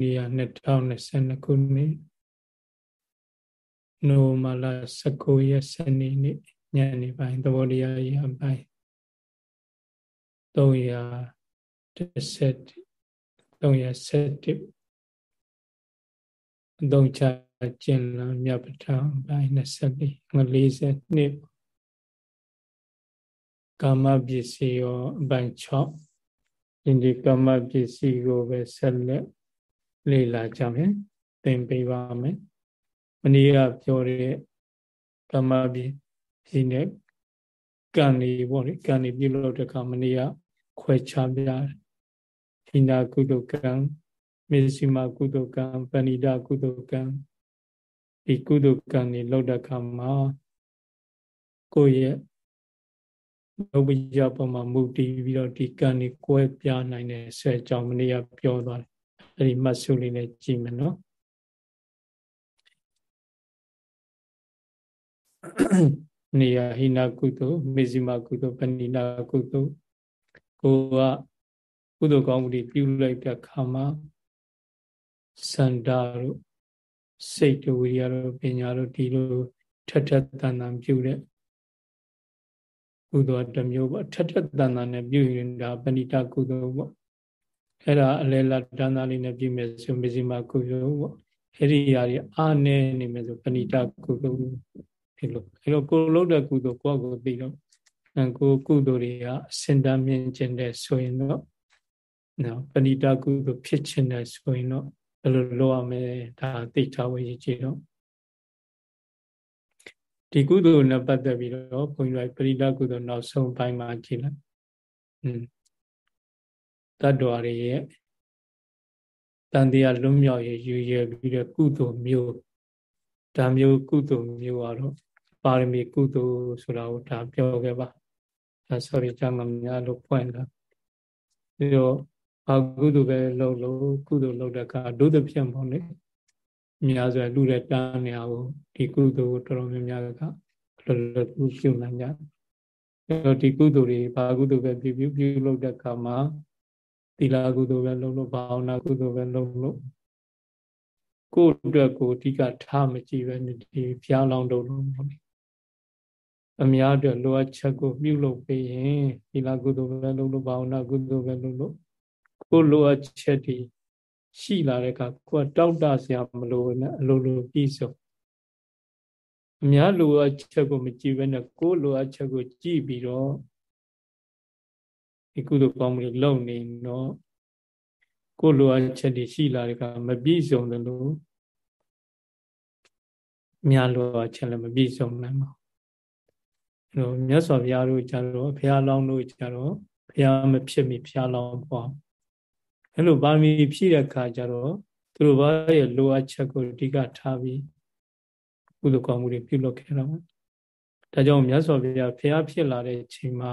နေ့က2022ခုနှစ်နိုမလာ19ရက်စနေနေ့ညနေပိုင်းသဘောတရားရပိုင်း310 307အသုံးချကျင်လမြတ်ပထမပိုင်း24င40နှစ်ကာမပစ္စည်းရောအပိုင်း6ဒီဒီကမ္မပစ္စည်းကိုပဲဆက်လက် လေ့လာကြမယ်သင်ပေးပါမယ်မနေ့ကပြောတဲ့ကမ္မပစ္စည်းနဲ့ကံနေပေါ့လေကံနေပြုလုပ်တဲ့အခါမနေ့ကခွဲခြားပြတယ်ဟိနာကုသကံမေစီမကုသကံပဏိဒကုသကံဒီကုသကံနေလောက်တဲ့အခါမှာကိုယ့်ရဲ့လောဘရပေါ်မှာမူတည်ပြီးတော့ဒီကံนี่ကွဲပြားနိုင်တဲ့ဆဲကြောင့်မနေ့ကပြောသွားတယ် အဲ့ဒီမှတ်စုလေးနဲ့ကြည့်မယ်နော်နေယဟိနာကုသိုလ်မေဇိမကုသိုလ်ပဏိနာကုသိုလ်ကိုကကုသိုလ်ကောင်းမှုတွေပြုလိုက်တဲ့ခါမှာစန္ဒာတို့စိတ်တို့ဝိရိယတို့ပညာတို့ဒီလိုထက်ထက်တန်တန်ပြုတဲ့ကုသိုလ်တစ်မျိုးပေါ့ထက်ထက်တန်တန်နဲ့ပြုရင်ဒါပဏိတကုသိုလ်ပေါ့ အဲ့ဒါအလဲလာတန်တာလေးနဲ့ပြုမယ်ဆိုမဇ္ဈိမကုသိုလ်ပေါ့အဲ့ဒီຢာတွေအာနေနေမယ်ဆိုပဏိတကုသိုလ်ဒီလိုအဲ့တော့ကိုလုံးတဲ့ကုသိုလ်ကိုယ့်ကိုသိတော့ကိုကုသိုလ်တွေကအစင်တမ်းမြင်ခြင်းတဲ့ဆိုရင်တော့နော်ပဏိတကုသိုလ်ဖြစ်ခြင်းတဲ့ဆိုရင်တော့ဘယ်လိုလုပ်ရမလဲဒါသိထားဝေကြည့်တော့ဒီကုသိုလ်နဲ့ပတ်သက်ပြီးတော့ဘုန်းကြီးတို့ပရိဒကုသိုလ်နောက်ဆုံးပိုင်းမှာကြည့်လိုက်။อืม တတ္တဝါတွေရဲ့တန်တရားလွတ်မြောက်ရယူရပြီးတော့ကုသိုလ်မျိုးဒါမျိုးကုသိုလ်မျိုးကတော့ပါရမီကုသိုလ်ဆိုတာကိုဒါပြောခဲ့ပါ။ဒါဆိုရင်ကျမ်းမှာများလို့ဖွင့်လာ။ပြီးတော့အကုသိုလ်ပဲလုပ်လို့ကုသိုလ်လုပ်တဲ့အခါဒုသဖြင့်ပေါ့လေ။များစွာလူတဲ့တားနေအောင်ဒီကုသိုလ်တော်တော်များများကလွယ်လွယ်ကူပြုနိုင်ကြတယ်ဒီကုသိုလ်တွေဘာကုသိုလ်ပဲပြုပြုပြုလုပ်တဲ့အခါမှာ သီလကုသိုလ်ပဲလုပ်လို့ဘာဝနာကုသိုလ်ပဲလုပ်လို့ကိုယ့်အတွက်ကိုအဓိကထားမကြည့်ပဲဒီဖျားလောင်းတော့လို့ပေါ့လေအများအတွက်လိုအပ်ချက်ကိုပြုလုပ်ပေးရင်သီလကုသိုလ်ပဲလုပ်လို့ဘာဝနာကုသိုလ်ပဲလုပ်လို့ကိုလိုအပ်ချက်တွေရှိလာတဲ့အခါကိုယ်တောက်တဆရာမလို့နဲ့အလိုလိုပြီးဆုံးအများလိုအပ်ချက်ကိုမကြည့်ဘဲနဲ့ကိုယ်လိုအပ်ချက်ကိုကြည့်ပြီးတော့ ဒီကုသိုလ်ကောင်းမှုတွေလုပ်နေတော့ကိုယ်လိုအပ်ချက်တွေရှိလာတဲ့အခါမပြည့်စုံတယ်လို့အများလိုအပ်ချက်လည်းမပြည့်စုံနိုင်ပါဘူးအဲတော့မြတ်စွာဘုရားတို့ကြတော့ဘုရားလောင်းတို့ကြတော့ဘုရားမဖြစ်မီဘုရားလောင်းပေါ့အဲ့လိုပါရမီဖြည့်တဲ့အခါကျတော့သူတို့ဘာရဲ့လိုအပ်ချက်ကိုအဓိကထားပြီးကုသိုလ်ကောင်းမှုတွေပြုလုပ်ခဲ့တော့ဒါကြောင့်မြတ်စွာဘုရားဖះဖြစ်လာတဲ့အချိန်မှာ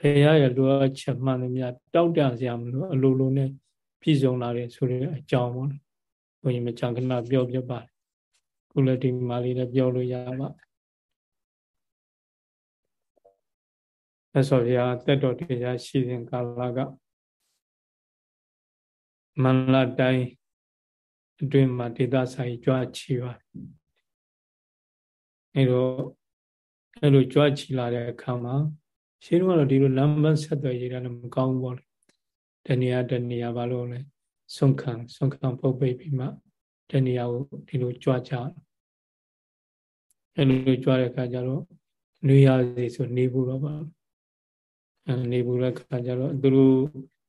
ဖះရဲ့လိုအပ်ချက်မှန်သမျှတောက်တစရာမလိုအလိုလိုနဲ့ပြည့်စုံလာတယ်ဆိုတဲ့အကြောင်းပေါ့ဘုန်းကြီးမချန်ခဏပြောပြပါတယ်ခုလည်းဒီမှာလေးလည်းပြောလို့ရပါမြတ်စွာဘုရားတက်တော်တရားရှိစဉ်ကာလကမန္တတိုင်းအတွင်းမှာဒေသဆိုင်ကြွားချီပါတယ်အဲတော့အဲလိုကြွားချီလာတဲ့အခါမှာ ရှင်းတော့ဒီလိုလမ်းမဆက်သွယ်ရေးတယ်မကောင်းဘူးပေါ့လေတဏှာတဏှာဘာလို့လဲဆုံးခံဆုံးခံပုတ်ပိတ်ပြီးမှတဏှာကိုဒီလိုကြွားကြအဲလိုကြွားတဲ့အခါကျတော့နေရစီဆိုနေဘူးတော့ပါအဲနေဘူးတဲ့အခါကျတော့သူတို့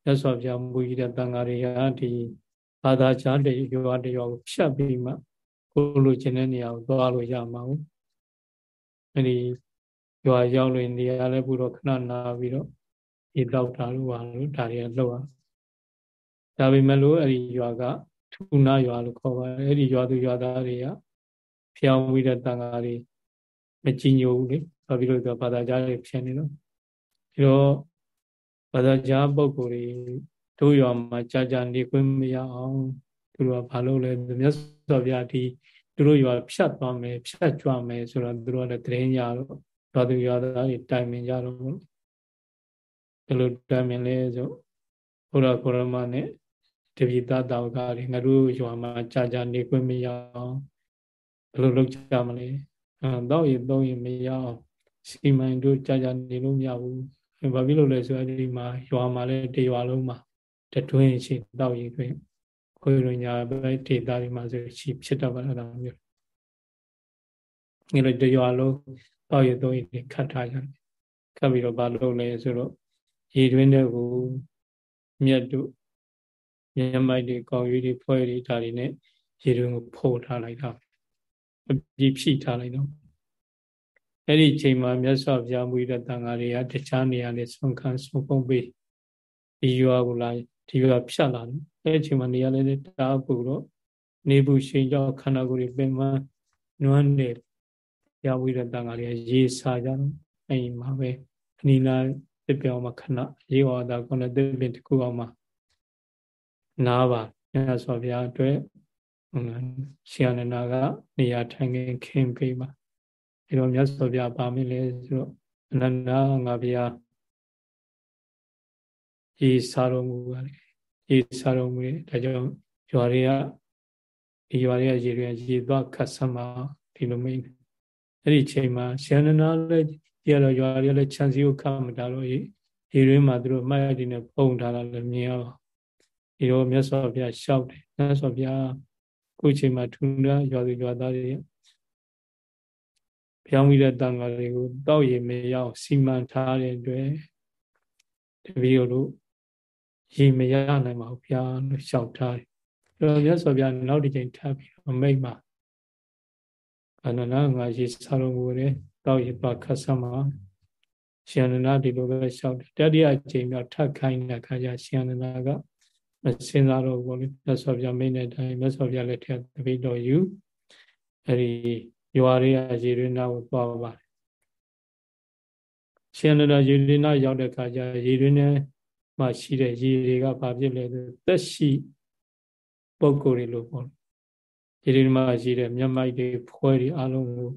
မြတ်စွာဘုရားမူကြီးတဲ့တန်ဃာတွေကဒီဘာသာကြားတဲ့ရွာတရွာကိုဖြတ်ပြီးမှကိုလိုချင်တဲ့နေရာကိုသွားလို့ရမှာဟုတ်အဲဒီ ရွာရောက်လို့နေရာလည်းဘုရောခဏနာပြီးတော့ဒီတော့တာလို့ပါလို့ဒါတွေကလောက်အောင်ဒါပေမဲ့လို့အဲဒီရွာကထူနာရွာလို့ခေါ်ပါတယ်အဲဒီရွာသူရွာသားတွေကဖျောင်းဝီတဲ့တန်ဃာတွေမကြည်ညိုဘူးလေဘာဖြစ်လို့ဆိုဘာသာကြားတွေဖြစ်နေတော့ဒီတော့ဘာသာကြားပုဂ္ဂိုလ်တွေတို့ရွာမှာကြာကြာနေခွင့်မရအောင်သူတို့ကဘာလို့လဲမြတ်စွာဘုရားဒီသူတို့ရွာဖြတ်သွားမယ်ဖြတ်ကြွမယ်ဆိုတော့သူတို့ကလည်းတရင်ကြတော့ ရွာသူရွာသားတွေတိုင်ပင်ကြတော့ဘယ်လိုတိုင်ပင်လဲဆိုဘုရားကိုရမနဲ့တပိသတာဝကတွေငါတို့ရွာမှာကြာကြာနေခွင့်မရအောင်ဘယ်လိုလုပ်ကြမလဲအဲတော့ရင်တော့ရင်မရအောင်စီမံတို့ကြာကြာနေလို့မရဘူးဘာဖြစ်လို့လဲဆိုအဲဒီမှာရွာမှာလည်းတရွာလုံးမှာတတွင်းရှိတော့ရင်ခွင့်ခွေရညာပဲဒေတာတွေမှာဆိုရှိဖြစ်တော့ပါတော့မျိုးငါတို့တရွာလုံး တော့ရင်တော့ရင်ခတ်ထားကြတယ်ခတ်ပြီးတော့ဘာလုပ်လဲဆိုတော့ရေတွင်းတဲ့ကိုမြတ်တို့မြတ်မိုက်တွေကောင်းရွေးတွေဖွဲတွေဒါတွေနဲ့ရေတွင်းကိုဖိုးထားလိုက်တာအပြီးဖြိထားလိုက်တော့အဲ့ဒီချိန်မှာမြတ်စွာဘုရားမူရတန်ဃာတွေကတခြားနေရာနဲ့ဆွန်ခံဆွန်ပုံပေးဒီရွာကိုလာဒီရွာဖြတ်လာတယ်အဲ့ဒီချိန်မှာနေရာလေးတားပူတော့နေဘူးရှိန်ကြောင့်ခန္ဓာကိုယ်တွေပင်မနွမ်းနေ ရဝိရတန်ဃာတွေကရေစာကြတော့အဲ့ဒီမှာပဲအနိနာသစ်ပြောင်းမှာခဏရေဝါဒကောနဲ့သစ်ပင်တစ်ခုအောင်မှာနားပါမြတ်စွာဘုရားအတွက်ရှင်အနန္ဒာကနေရာထိုင်ခင်ခင်ပေးပါအဲတော့မြတ်စွာဘုရားပါမင်းလဲဆိုတော့အနန္ဒာငါဘုရားရေစာတော်မူပါလေရေစာတော်မူတယ်ဒါကြောင့်ရွာတွေကဒီရွာတွေကရေတွေရေသွားခတ်ဆမ်းပါဒီလိုမိတ် အဲ့ဒီချိန်မှာရှင်အနန္ဒာလည်းကြရတော့ရွာတွေလည်းခြံစည်းကိုခတ်မတာတော့ရေရေတွေမှာသူတို့မှတ်ရည်နဲ့ပုံထားတာလည်းမြင်ရပါဒီတော့မြတ်စွာဘုရားရှောက်တယ်မြတ်စွာဘုရားခုချိန်မှာထူနာရွာသူရွာသားတွေဘုရားဝိရတန်ဃာတွေကိုတောက်ရည်မရောက်စီမံထားတဲ့အတွက်တပည့်တို့ရေမရနိုင်ပါဘူးဘုရားလို့ရှောက်ထားတယ်အဲတော့မြတ်စွာဘုရားနောက်တစ်ချိန်ထပ်ပြီးအမိတ်မှာ အနန္တငါရေစားတော်မူတယ်တောက်ရည်ပါခတ်ဆမ်းမှာရှင်အနန္ဒဒီလိုပဲရှောက်တယ်တတိယအချိန်တော့ထပ်ခိုင်းတဲ့အခါကျရှင်အနန္ဒကမစဉ်းစားတော့ဘူးလေမြတ်စွာဘုရားမိန့်တဲ့အတိုင်းမြတ်စွာဘုရားလက်ထက်တပိတော်ယူအဲဒီရွာတွေကရေရင်းနာကိုသွားပါတယ်ရှင်နတော်ရေရင်းနာရောက်တဲ့အခါကျရေရင်းနဲ့မှရှိတဲ့ရေတွေကဘာဖြစ်လဲဆိုသက်ရှိပုံကိုယ်တွေလို့ပေါ့ ရေရင်းမှာရှိတဲ့မြတ်မိုက်တွေဖွဲတွေအလုံးကို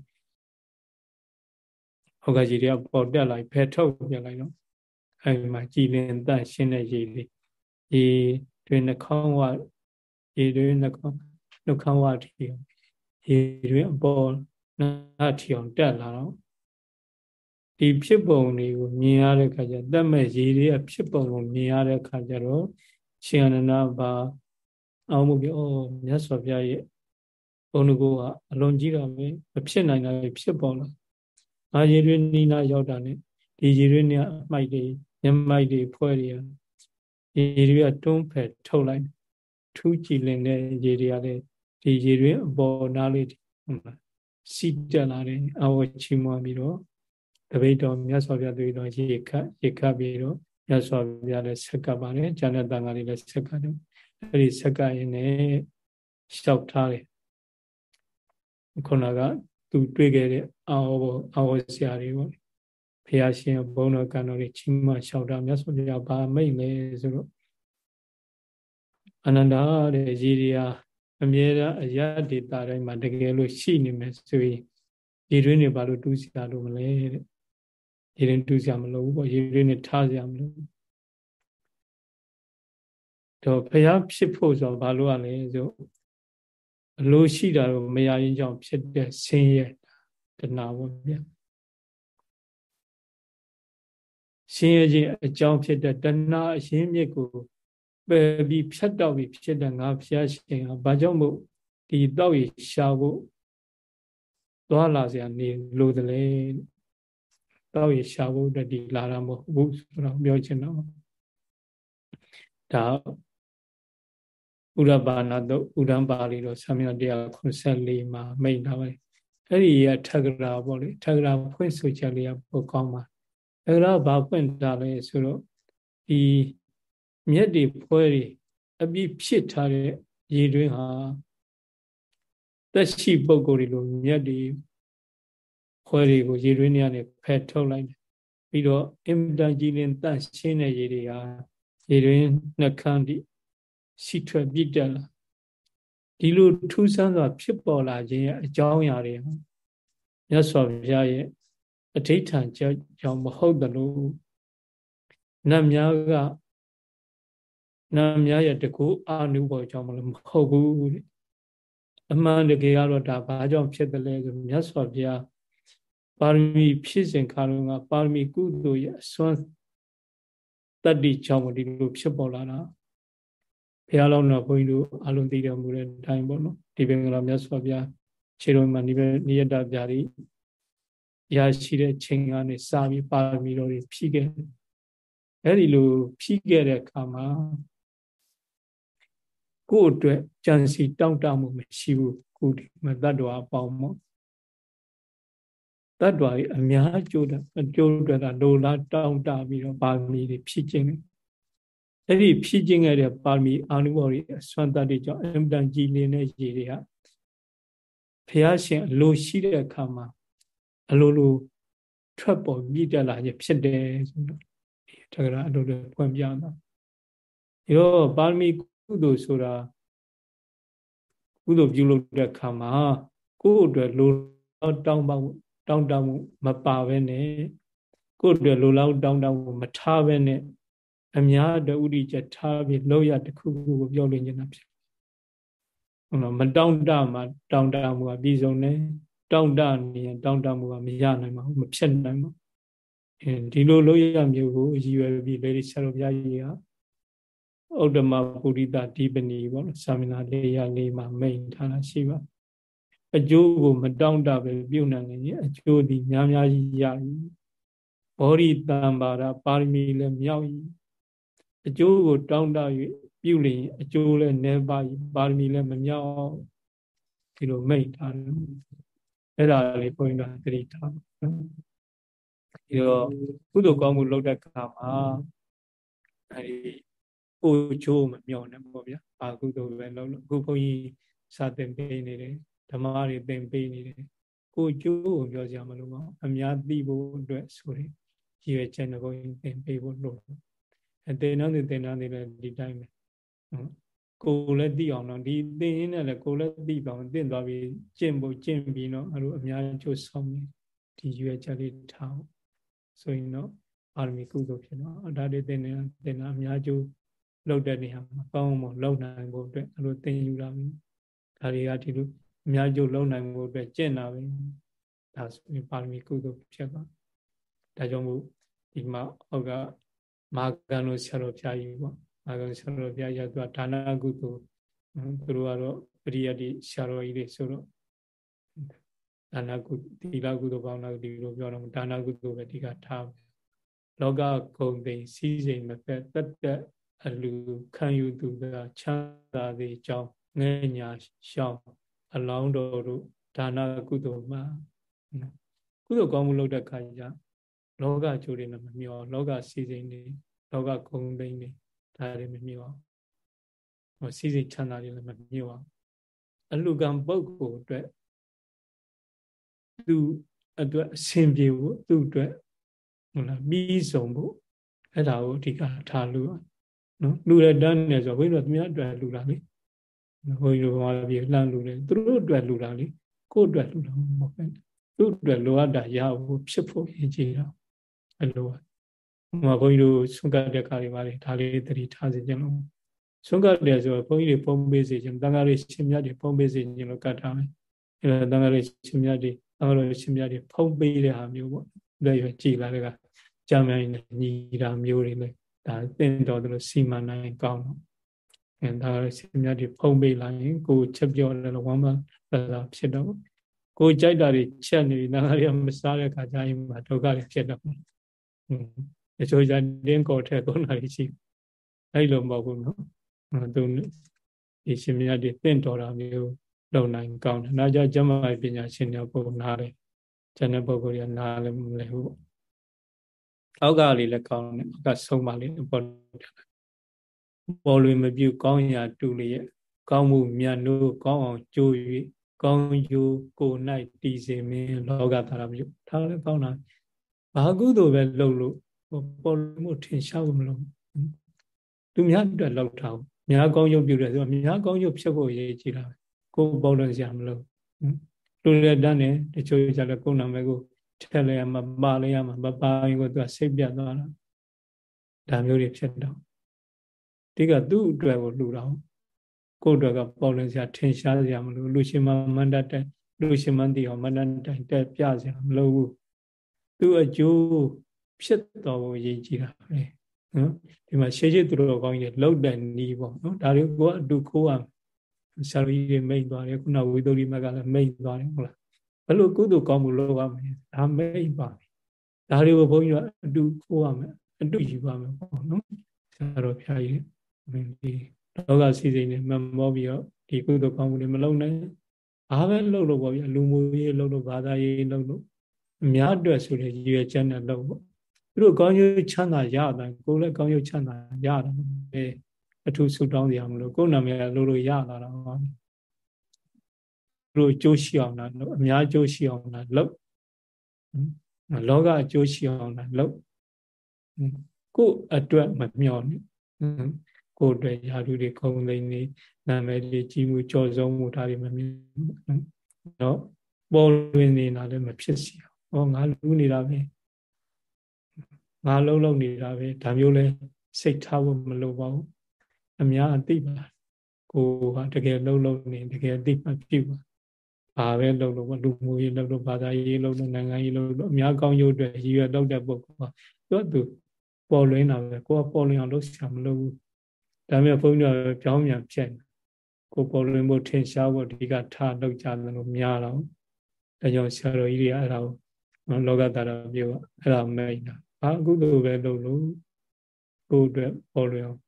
ဟောကကြီးတွေကပေါ်တက်လိုက်ဖယ်ထုတ်ပြလိုက်တော့အဲဒီမှာကြည်လင်တန့်ရှင်းတဲ့ရေတွေရေတွင်နှခေါင်းဝရေတွင်နှခေါင်းနှခေါင်းဝထီရေတွင်အပေါ်နာထီအောင်တက်လာတော့ဒီဖြစ်ပုံတွေကိုမြင်ရတဲ့ခါကျတတ်မဲ့ရေတွေအဖြစ်ပုံကိုမြင်ရတဲ့ခါကျတော့ရှင်အနန္ဒဘာအောင်မှုပြောမြတ်စွာဘုရားရဲ့ ဘုံကူကအလွန်ကြီးတာပဲမဖြစ်နိုင်တာဖြစ်ပေါ်လာငါရေတွေနီးနာရောက်တာ ਨੇ ဒီရေတွေနဲ့အမိုက်တွေညမိုက်တွေဖွဲ့တွေရေတွေကတွန်းဖယ်ထုတ်လိုက်ထူးကြည်လင်တဲ့ရေတွေကလည်းဒီရေတွေအပေါ်နားလေးဟုတ်လားစီတက်လာတယ်အဝချီမွားပြီးတော့တပိတ်တော်မြတ်စွာဘုရားတပိတ်တော်ရေခတ်ရေခတ်ပြီးတော့မြတ်စွာဘုရားလည်းဆက်ကပ်ပါတယ်ဉာဏ်တန်ခါလေးလည်းဆက်ကပ်တယ်အဲ့ဒီဆက်ကပ်ရင်လည်းလျှောက်ထားတယ် ခုနကသူတွေ့ခဲ့တဲ့အာဝအာဝဆရာတွေပေါ့ဘုရားရှင်ဘုန်းတော်ကံတော်တွေချီးမွမ်းလျှောက်တာမြတ်စွာဘုရားဗာမိတ်လဲဆိုတော့အနန္တတဲ့ရည်ရအမြဲတမ်းအရဒေတာတိုင်းမှာတကယ်လို့ရှိနေမယ်ဆိုရင်ရည်ရင်းတွေဘာလို့တူးစရာလို့မလဲတဲ့ရည်ရင်းတူးစရာမလိုဘူးပေါ့ရည်ရင်းနဲ့ထားစရာမလိုဘူးတော့ဘုရားဖြစ်ဖို့ဆိုတော့ဘာလို့ ਆ လဲဆို အလိုရှိတာတော့မရရင်ကြောင့်ဖြစ်တဲ့ဆင်းရဲတဏှာပေါ့ဗျာဆင်းရဲခြင်းအကြောင်းဖြစ်တဲ့တဏှာအရင်းမြစ်ကိုပယ်ပြီးဖြတ်တော့ပြီးဖြစ်တဲ့ငါဖျားရှင်ဟာဘာကြောင့်မို့ဒီတော့ရရှာဖို့သွားလာစရာနေလို့တလေတော့ရရှာဖို့တည်းလာတာမဟုတ်ဘူးဆိုတော့ပြောချင်တော့ဒါ ဥရပါဏတော့ဥဒံပါဠိတော်ဆာမဏ194မှာမိန့်ထားပါတယ်အဲ့ဒီရထကရာပေါ့လေထကရာဖွင့်ဆိုချက်လေးကပိုကောင်းပါထကရာဘာဖွင့်တာလဲဆိုတော့ဒီမြက်တွေဖွဲတွေအပြီးဖြစ်ထားတဲ့ရေတွင်းဟာသက်ရှိပုံကိုယ်တွေလိုမြက်တွေဖွဲတွေကိုရေတွင်းတွေကနေဖယ်ထုတ်လိုက်တယ်ပြီးတော့အင်တန်ကြည်လင်တန့်ရှင်းတဲ့ရေတွေဟာရေတွင်းနှခမ်းတိ ရှိထွက်ပြစ်တက်လာဒီလိုထူးဆန်းစွာဖြစ်ပေါ်လာခြင်းရဲ့အကြောင်းအရာတွေမြတ်စွာဘုရားရဲ့အဋိဋ္ဌံကြောင့်မဟုတ်တယ်လို့နတ်များကနာမည်ရဲ့တကူအာနုဘောကြောင့်မလို့မဟုတ်ဘူးတဲ့အမှန်တကယ်ကတော့ဒါဘာကြောင့်ဖြစ်တယ်လဲဆိုမြတ်စွာဘုရားပါရမီဖြည့်စဉ်ခါလုံးကပါရမီကုသိုလ်ရဲ့အစွမ်းတတ္တိကြောင့်ဒီလိုဖြစ်ပေါ်လာတာ ဘုရားလုံးတော်ဘုန်းကြီးတို့အလုံးသိတော်မူတဲ့အတိုင်းပေါ့နော်ဒီပင်ကလာမြတ်စွာဘုရားခြေတော်မှာနိဗ္ဗာန်နိယတပြားတွေရရှိတဲ့ချိန်ကနေစာပြီးပါရမီတော်တွေဖြည့်ခဲ့အဲ့ဒီလိုဖြည့်ခဲ့တဲ့အခါမှာကိုယ့်အတွက်ကြံစီတောင့်တမှုမရှိဘူးကိုဒီမတ္တဝါပေါင်းမောတတ္တဝါကြီးအများကျိုးတာအကျိုးအတွက်တာလိုလားတောင့်တပြီးတော့ပါရမီတွေဖြည့်ခြင်း အဲ့ဒီဖြည့်ခြင်းခဲ့တဲ့ပါရမီအာနုဘော်တွေအစွမ်းတတ်တွေကြောင့်အင်တန်ကြည်လင်တဲ့ရေတွေကဘုရားရှင်အလိုရှိတဲ့အခါမှာအလိုလိုထွက်ပေါ်မြည်တက်လာခြင်းဖြစ်တယ်ဆိုတော့ဒီတက္ကရာအလိုလိုဖွင့်ပြတာဒီတော့ပါရမီကုသိုလ်ဆိုတာကုသိုလ်ပြုလုပ်တဲ့အခါမှာကိုယ့်အတွက်လိုတောင်းပတောင်းတမှုမပါဘဲနဲ့ကိုယ့်အတွက်လိုလောက်တောင်းတမှုမထားဘဲနဲ့ အများအတွက်ဥဒိချက်ထားပြီးလောက်ရတခုခုကိုပြောလို့နေတာဖြစ်ဟုတ်လားမတောင်းတမှာတောင်းတမှုကပြီးဆုံးတယ်တောင်းတနေရင်တောင်းတမှုကမရနိုင်ပါဘူးမဖြစ်နိုင်ပါဘူးအဲဒီလိုလောက်ရမျိုးကိုရည်ရွယ်ပြီးလေဒီဆရာတော်ဘုရားကြီးကဥဒ္ဓမပုရိသဒီပဏီပေါ့နော်သာမဏေလေးရလေးမှာမိန်ထားတာရှိပါအကျိုးကိုမတောင့်တပဲပြုနိုင်ရင်အကျိုးဒီများများကြီးရပြီဘောဓိတံပါဒပါရမီလည်းမြောက်၏ အကျိုးကိုတောင့်တ၍ပြုလျင်အကျိုးလည်းနည်းပါ၏ပါရမီလည်းမမြောက်ဒီလိုမိတ်ထားတယ်အဲ့ဒါလေး point တာသတိထားဒီတော့ကုသိုလ်ကောင်းမှုလုပ်တဲ့အခါမှာအဲဒီကိုချိုးမမြော့နဲ့ပေါ့ဗျာအာကုသိုလ်ပဲလုပ်လို့အခုဘုန်းကြီးစာသင်ပေးနေတယ်ဓမ္မတွေသင်ပေးနေတယ်ကိုကျိုးကိုပြောကြမလို့ပေါ့အများသိဖို့အတွက်ဆိုရင်ရည်ရွယ်ချက်နဲ့ဘုန်းကြီးသင်ပေးဖို့လို့ အဲသင်တော့သင်တော့လည်းဒီတိုင်းပဲကိုလည်းသိအောင်တော့ဒီသင်ရင်းနဲ့လည်းကိုလည်းသိပါအောင်သင်သွားပြီးကျင့်ဖို့ကျင့်ပြီးတော့အဲ့လိုအများကျိုးဆောင်နေဒီရွယ်ချက်လေးထားဆိုရင်တော့ပါရမီကုသိုလ်ဖြစ်တော့ဒါတွေသင်နေသင်တာအများကျိုးလောက်တဲ့နေရာမှာကောင်းအောင်လောက်နိုင်ဖို့အတွက်အဲ့လိုသင်ယူလာပြီဒါတွေကဒီလိုအများကျိုးလောက်နိုင်ဖို့အတွက်ကျင့်တာပဲဒါဆိုရင်ပါရမီကုသိုလ်ဖြစ်ပါဒါကြောင့်မို့ဒီမှာအောက်က မာဂန်လို့ဆရာတော်ဖျားကြီးပေါ့မာဂန်ဆရာတော်ဖျားကြီးကဒါနကုသိုလ်သူတို့ကတော့ပရိယတ်တိဆရာတော်ကြီးတွေဆိုတော့ဒါနကုသီလကုသိုလ်ပေါင်းလာဒီလိုပြောတော့ဒါနကုသိုလ်ပဲဒီကထားလောကဂုံသိစီးစိမ်မဖက်တက်တက်အလူခံယူသူကချမ်းသာစေကြောင်းငဲ့ညာရှောင်းအလောင်းတော်တို့ဒါနကုသိုလ်မှာကုသိုလ်ကောင်းမှုလုပ်တဲ့ခါကျလောကကျိုးတွေလည်းမမျောလောကစီစဉ်တွေ လောကဂုံသိမ်းတွေဒါတွေမမျောဟောစီစဉ်ချမ်းသာတွေလည်းမမျောအလူကံပုဂ္ဂိုလ်အတွက်သူအတွက်အဆင်ပြေဖို့သူ့အတွက်ဟုတ်လားပြီးဆုံးဖို့အဲ့ဒါကိုအဓိကထားလို့နော်လူရတန်းနေဆိုဘုန်းကြီးတို့သူများအတွက်လူတာလေဘုန်းကြီးတို့ဘာပြေလှမ်းလူတယ်သူတို့အတွက်လူတာလေကိုယ့်အတွက်လူတာမဟုတ်ဘူးသူ့အတွက်လိုအပ်တာရဖို့ဖြစ်ဖို့ရည်ကြည်တာအဲ့လိုပါ ဟိုမှာဘုန်းကြီးတို့ဆွန့်ကတ်တဲ့ခါတွေပါလေဒါလေးသတိထားစေချင်လို့ဆွန့်ကတ်တယ်ဆိုတော့ဘုန်းကြီးတွေပုံပေးစေချင်တန်ခါးလေးရှင်မြတ်တွေပုံပေးစေချင်လို့ကတ်ထားမယ်အဲ့ဒါတန်ခါးလေးရှင်မြတ်တွေတန်ခါးလေးရှင်မြတ်တွေဖုံးပေးတဲ့ဟာမျိုးပေါ့လက်ရွယ်ကြည်လာတဲ့ကကြာမြိုင်ညီတာမျိုးတွေလည်းဒါသင်တော်တယ်လို့စီမံနိုင်ကောင်းတော့အဲဒါရှင်မြတ်ဒီဖုံးပေးလိုက်ရင်ကိုချက်ပြောတယ်လို့ဝမ်းမလာဖြစ်တော့ကိုကြိုက်တာတွေချက်နေပြီနာရီမစားတဲ့ခါကျရင်မှာဒုက္ခတွေဖြစ်တော့ ဟွန်းအချို့ကြတင်းကော်ထဲကုန်တာရှိအဲ့လိုမဟုတ်ဘူးနော်သူဒီရှင်မြတ်ဒီသင်တော်တာမျိုးလုံနိုင်ကောင်းတယ်။နာကြကျမပညာရှင်တွေပုံနားတယ်။ကျန်တဲ့ပုဂ္ဂိုလ်တွေကနားလည်းမလဲဘူးပေါ့အောက်ကလေးလည်းကောင်းတယ်အောက်ကဆုံးပါလေးပေါ်ပေါ်လွင်မပြုကောင်းရာတူလျက်ကောင်းမှုမြတ်နိုးကောင်းအောင်ကြိုး၍ကောင်းကျိုးကို၌တည်စေမင်းလောကသာရပြုထားလည်းကောင်းတာဘာကုသိုလ်ပဲလုပ်လို့ ပေါ်လွင်မှုထင်ရှားဖို့မလို့သူများအတွက်လောက်ထားများကောင်းကျိုးပြုတယ်ဆိုတော့များကောင်းကျိုးဖြစ်ဖို့ရည်ကြည်တာကိုပေါ်လွင်စရာမလိုလူတွေတန်းတယ်တချို့ကြလည်းကိုယ်နာမည်ကိုထက်လဲရမှာပါလဲရမှာမပါရင်ကိုသူကစိတ်ပြတ်သွားတာဒါမျိုးတွေဖြစ်တော့ဒီကသူ့အတွက်ကိုလှူတာကိုယ့်အတွက်ကပေါ်လွင်စရာထင်ရှားစရာမလိုလူရှင်မမန္တတိုင်လူရှင်မန်တီအောင်မန္တတိုင်တက်ပြစရာမလိုဘူးသူ့အကျိုး ဖြစ်တော်ကိုရည်ကြည်တာပဲနော်ဒီမှာရှေးရှေးသူတော်ကောင်းကြီးလှုပ်တဲ့နီးပေါ့နော်ဒါတွေကိုအတူခိုးရဆရာကြီးတွေမိတ်သွားတယ်ခုနဝိသုဒ္ဓိမကလည်းမိတ်သွားတယ်ဟုတ်လားဘယ်လိုကုသိုလ်ကောင်းမှုလုပ်ရမလဲဒါမိတ်ပါပြီဒါတွေကိုဘုန်းကြီးကအတူခိုးရမယ်အတူယူပါမယ်ပေါ့နော်ဆရာတော်ဖျားကြီးဒီလောကစီစဉ်နေမမောပြီးတော့ဒီကုသိုလ်ကောင်းမှုတွေမလုပ်နိုင်အားပဲလုပ်လို့ပေါ့ဗျာလူမှုရေးလုပ်လို့ဘာသာရေးလုပ်လို့အများအတွက်ဆိုတဲ့ရည်ရွယ်ချက်နဲ့လုပ်ပေါ့ သူတို့ကောင်းကျိုးချမ်းသာရတာကိုယ်လည်းကောင်းကျိုးချမ်းသာရတယ်ပဲအထူးဆုတောင်းစရာမလိုကိုယ်နာမည်လို့လို့ရလာတာပါသူတို့အကျိုးရှိအောင်လားအများအကျိုးရှိအောင်လားလုပ်လောကအကျိုးရှိအောင်လားလုပ်ကိုယ်အတွက်မမျှော်နဲ့ကိုယ်အတွက်ယာဓုတွေခုံသိနေနာမည်တွေကြီးမှုကြော်စုံမှုဒါတွေမမြင်တော့ပေါ်လွင်နေတာလည်းမဖြစ်စီအောင်ဟောငါလူနေတာပဲ ငါလုံးလုံးနေတာပဲဒါမျိုးလဲစိတ်ထားဖို့မလိုပါဘူးအများအသိပါကိုကတကယ်လုံးလုံးနေတကယ်အသိမှပြုပါဘာပဲလုပ်လို့လူမှုရေးလုပ်လို့ဘာသာရေးလုပ်လို့နိုင်ငံရေးလုပ်လို့အများကောင်းကျိုးအတွက်ရည်ရွယ်လုပ်တဲ့ပုဂ္ဂိုလ်ကသူကသူပေါ်လွင်တာပဲကိုကပေါ်လွင်အောင်လုပ်ရှာမလုပ်ဘူးဒါမျိုးဘုန်းကြီးတို့ပြောင်းပြန်ဖြစ်ကိုပေါ်လွင်ဖို့ထင်ရှားဖို့အဓိကထားလုပ်ကြတယ်လို့များတော့ဒါကြောင့်ဆရာတော်ကြီးတွေကအဲ့ဒါကိုလောကတာရပြောအဲ့ဒါမိတ်တာ ဘာအခုလိုပဲလုပ်လို့ကိုယ်အတွက်ပေါ်လွင်အောင်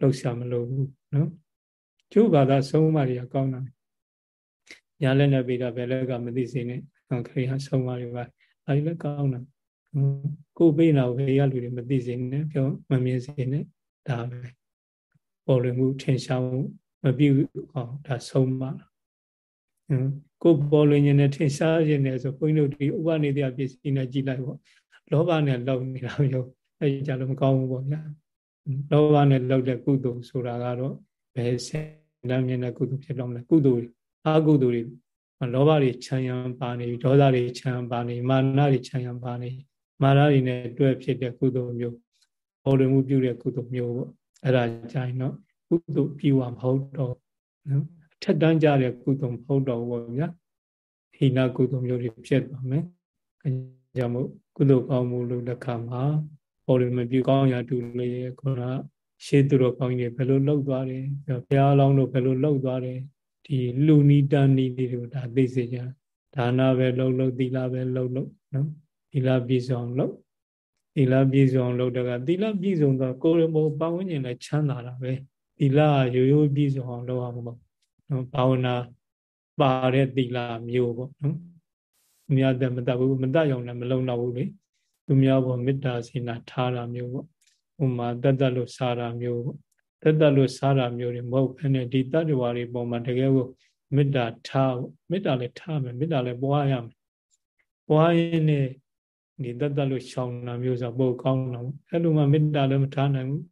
လုပ်ရှာမလုပ်ဘူးနော်ကျိုးဘာသာဆုံးမတွေကကောင်းတာညာလည်းနဲ့ပြီးတော့ဘယ်လက်ကမသိစေနဲ့ခရိယာဆုံးမတွေပါအဲဒီလည်းကောင်းတာကိုယ်ပေးတာကိုဘေးကလူတွေမသိစေနဲ့ပြောမမြင်စေနဲ့ဒါပဲပေါ်လွင်မှုထင်ရှားမှုမပြုအောင်ဒါဆုံးမကိုပေါ်လွင်ခြင်းနဲ့ထင်ရှားခြင်းနဲ့ဆိုဘုန်းကြီးတို့ဒီဥပနိဒေယပစ္စည်းနဲ့ကြည်လိုက်ပေါ့ လောဘနဲ့လောက်နေတာမျိုးအဲကြလို့မကောင်းဘူးပေါ့ဗျာလောဘနဲ့လောက်တဲ့ကုသိုလ်ဆိုတာကတော့ဘယ်ဆင်တမ်းမြင်တဲ့ကုသိုလ်ဖြစ်တော့မလဲကုသိုလ်အာကုသိုလ်တွေလောဘတွေခြံရံပါနေဒေါသတွေခြံပါနေမာနတွေခြံရံပါနေမာနတွေနဲ့တွဲဖြစ်တဲ့ကုသိုလ်မျိုးပေါ်လွင်မှုပြုတဲ့ကုသိုလ်မျိုးပေါ့အဲ့ဒါကြိုင်တော့ကုသိုလ်ပြုဝမဟုတ်တော့နော်ထက်တန်းကြတဲ့ကုသိုလ်မဟုတ်တော့ဘူးဗျာဟိနာကုသိုလ်မျိုးတွေဖြစ်သွားမယ်အဲ ကြောင့်မို့ကုသိုလ်ကောင်းမှုလို့လက်ခံမှာပေါ်လွင်မပြုကောင်းရာတူလေးခုနရှေးသူတော်ကောင်းကြီးတွေဘယ်လိုလှုပ်သွားတယ်ဘုရားလောင်းတို့ဘယ်လိုလှုပ်သွားတယ်ဒီလူနီတန်နီတွေကိုဒါသိစေကြဒါနာပဲလှုပ်လှုပ်သီလပဲလှုပ်လှုပ်နော်သီလပြည့်စုံလှုပ်သီလပြည့်စုံလှုပ်တကသီလပြည့်စုံတော့ကိုယ်ရမို့ပတ်ဝန်းကျင်လည်းချမ်းသာတာပဲသီလရိုးရိုးပြည့်စုံအောင်လုပ်အောင်ပေါ့နော်ဘာဝနာပါတဲ့သီလမျိုးပေါ့နော် သူများတဲ့မတတ်ဘူးမတတ်ရုံနဲ့မလုံတော့ဘူးလေသူများပေါ်မေတ္တာစေနာထားတာမျိုးပေါ့ဥမာတတ်တတ်လို့စားတာမျိုးပေါ့တတ်တတ်လို့စားတာမျိုးတွေမဟုတ်ဘဲနဲ့ဒီတတ္တဝါတွေပုံမှာတကယ်ကိုမေတ္တာထားမေတ္တာလည်းထားမယ်မေတ္တာလည်းပွားရမယ်ပွားရင်းနဲ့ဒီတတ်တတ်လို့ရှောင်တာမျိုးဆိုပိုကောင်းတော့အဲ့လိုမှမေတ္တာလည်းမထားနိုင်ဘူး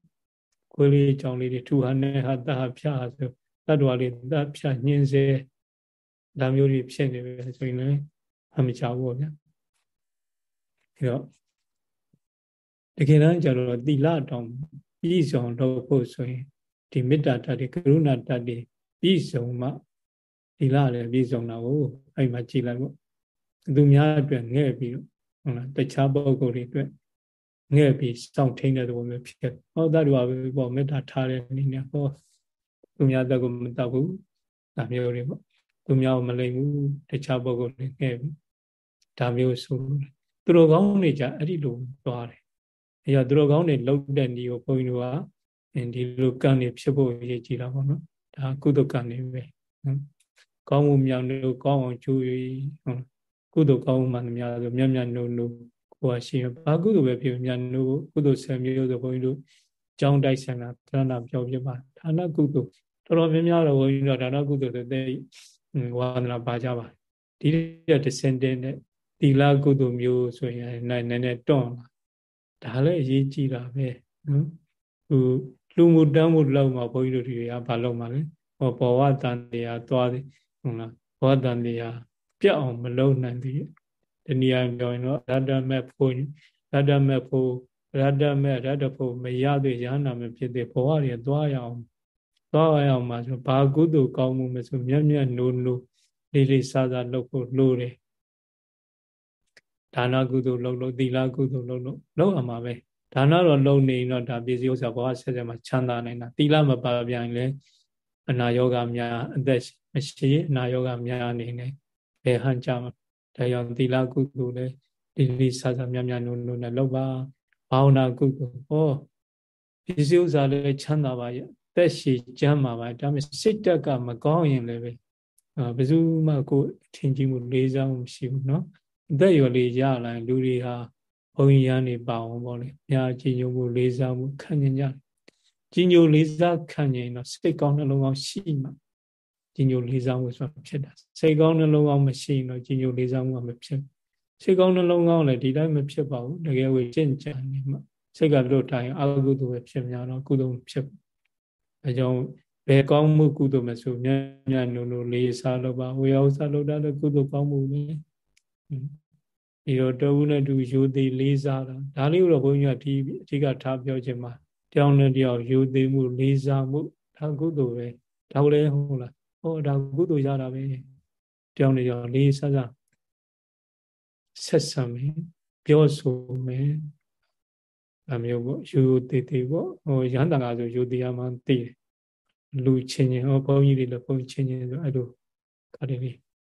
ခွေးလေးကြောင်လေးတွေထူဟာနဲ့ဟာတဟဖြာဆိုတတ္တဝါလေးတဖြာညင်းစေဒါမျိုးတွေဖြစ်နေပြီဆိုရင်လည်း အမချဘူးဗျာအဲတော့တကယ်တမ်းကျတော့သီလတောင်ပြည့်စုံတော့ဖို့ဆိုရင်ဒီမေတ္တာတတ်တွေကရုဏာတတ်တွေပြည့်စုံမှသီလလည်းပြည့်စုံတာကိုအဲ့မှာကြည်လိုက်ပေါ့သူများအတွက်ငဲ့ပြီးဟုတ်လားတခြားပုဂ္ဂိုလ်တွေအတွက်ငဲ့ပြီးစောင့်ထိန်တဲ့သဘောမျိုးဖြစ်ဟောတတ်တော်ပဲပေါ့မေတ္တာထားတဲ့အနေနဲ့ဟောသူများတက်ကိုမတတ်ဘူးဒါမျိုးတွေပေါ့ သူများကိုမလိမ်ဘူးတခြားပုဂ္ဂိုလ်တွေငဲ့ပြီးဒါမျိုးဆိုသူတို့ကောင်းနေကြအဲ့ဒီလိုသွားတယ်အဲတော့သူတို့ကောင်းနေလှုပ်တဲ့နေကိုဘုန်းကြီးတို့ကဒီလိုကံနေဖြစ်ဖို့ရည်ကြည်တာပေါ့နော်ဒါကုသကံနေပဲနော်ကောင်းမှုမြောင်လို့ကောင်းအောင်ကျိုးရဟုတ်ကုသိုလ်ကောင်းမှုမှန်များဆိုမြတ်မြတ်နိုးနိုးကိုယ်ရှိရဘာကုသိုလ်ပဲဖြစ်မြတ်နိုးကုသိုလ်ဆယ်မျိုးဆိုဘုန်းကြီးတို့ကြောင်းတိုက်ဆိုင်တာတဏ္ဍပြောပြပါဌာနကုသိုလ်တော်တော်များများတော့ဘုန်းကြီးတို့ဌာနကုသိုလ်ဆိုတဲ့ ဝါဒနာပါကြပါဒီတဲ့တစင်တဲ့သီလကုသိုလ်မျိုးဆိုရင်နိုင်နည်းနည်းတွန့်လာဒါလည်းအရေးကြီးတာပဲနော်ဟိုလူမှုတမ်းမှုလောက်မှာဘုန်းကြီးတို့တွေကဘာလုပ်မှာလဲဟောဘောဝတန်တရားသွားတယ်ဟုတ်လားဘောတန်တရားပြတ်အောင်မလုပ်နိုင်သေးဒီနေရာပြောရင်တော့ရတ္တမဲ့ဖို့ရတ္တမဲ့ဖို့ရတ္တမေရတ္တဖို့မရသေးရဟနာမဖြစ်သေးဘဝတွေသွားရအောင် သွားရအောင်မှာဆိုဘာကုသိုလ်ကောင်းမှုမဆိုမြတ်မြတ်နိုးနိုးလေးလေးစားစားလုပ်ဖို့လိုတယ်ဒါနကုသိုလ်လုပ်လို့သီလကုသိုလ်လုပ်လို့လုပ်ရမှာပဲဒါနတော့လုံနေတော့ဒါပစ္စည်းဥစ္စာဘဝဆက်ဆက်မှာချမ်းသာနိုင်တာသီလမပါပြန်လဲအနာယောဂများအသက်မရှိအနာယောဂများအနေနဲ့ဘယ်ဟန်ကြမှာဒါကြောင့်သီလကုသိုလ်လည်းဒီလေးစားစားများများနုံနုံနဲ့လုပ်ပါဘာဝနာကုသိုလ်ဟောပစ္စည်းဥစ္စာလည်းချမ်းသာပါရဲ့ သက်ရှိကျမ်းပါပါဒါပေမဲ့စိတ်တက်ကမကောင်းရင်လည်းပဲဘယ်သူမှကိုထင်ကြီးမှုလေးစားမှုမရှိဘူးเนาะအသက်ရွယ်လေးရလာရင်လူတွေဟာဘုံရန်နေပါအောင်ပေါ့လေ။ညာကြည်ညိုမှုလေးစားမှုခံကျင်ကြတယ်။ကြည်ညိုလေးစားခံကျင်တော့စိတ်ကောင်းနှလုံးကောင်းရှိမှကြည်ညိုလေးစားမှုဆိုတာဖြစ်တာ။စိတ်ကောင်းနှလုံးကောင်းမရှိရင်တော့ကြည်ညိုလေးစားမှုကမဖြစ်ဘူး။စိတ်ကောင်းနှလုံးကောင်းလည်းဒီတိုင်းမဖြစ်ပါဘူး။တကယ်ဝေကျင့်ကြံနေမှစိတ်ကတို့တိုင်းအကုသိုလ်ပဲဖြစ်များတော့ကုသိုလ်ဖြစ်။ အဲကြောင့်ဘယ်ကောင်းမှုကုသိုလ်မဆိုမြတ်မြတ်နုံနုံလေးစားလို့ပါဝေယဥစားလို့တာလည်းကုသိုလ်ကောင်းမှုပဲ။ဒီတော့တဝုနဲ့တူယူသေးလေးစားတာဒါလေးကိုတော့ဘုန်းကြီးကဒီအဓိကထားပြောခြင်းမှာတယောက်နဲ့တယောက်ယူသေးမှုလေးစားမှုဒါကုသိုလ်ပဲဒါကိုလည်းဟုတ်လားဟောဒါကုသိုလ်ရတာပဲတယောက်နဲ့တယောက်လေးစားစားဆက်ဆံမယ်ပြောဆိုမယ် အမျိုးပေါ့ယူသေးသေးပေါ့ဟိုရဟန္တာကဆိုယူသေးရမှသိတယ်လူချင်းချင်းဟောဘုန်းကြီးတွေလည်းဘုန်းကြီးချင်းချင်းဆိုအဲ့လိုခါတည်း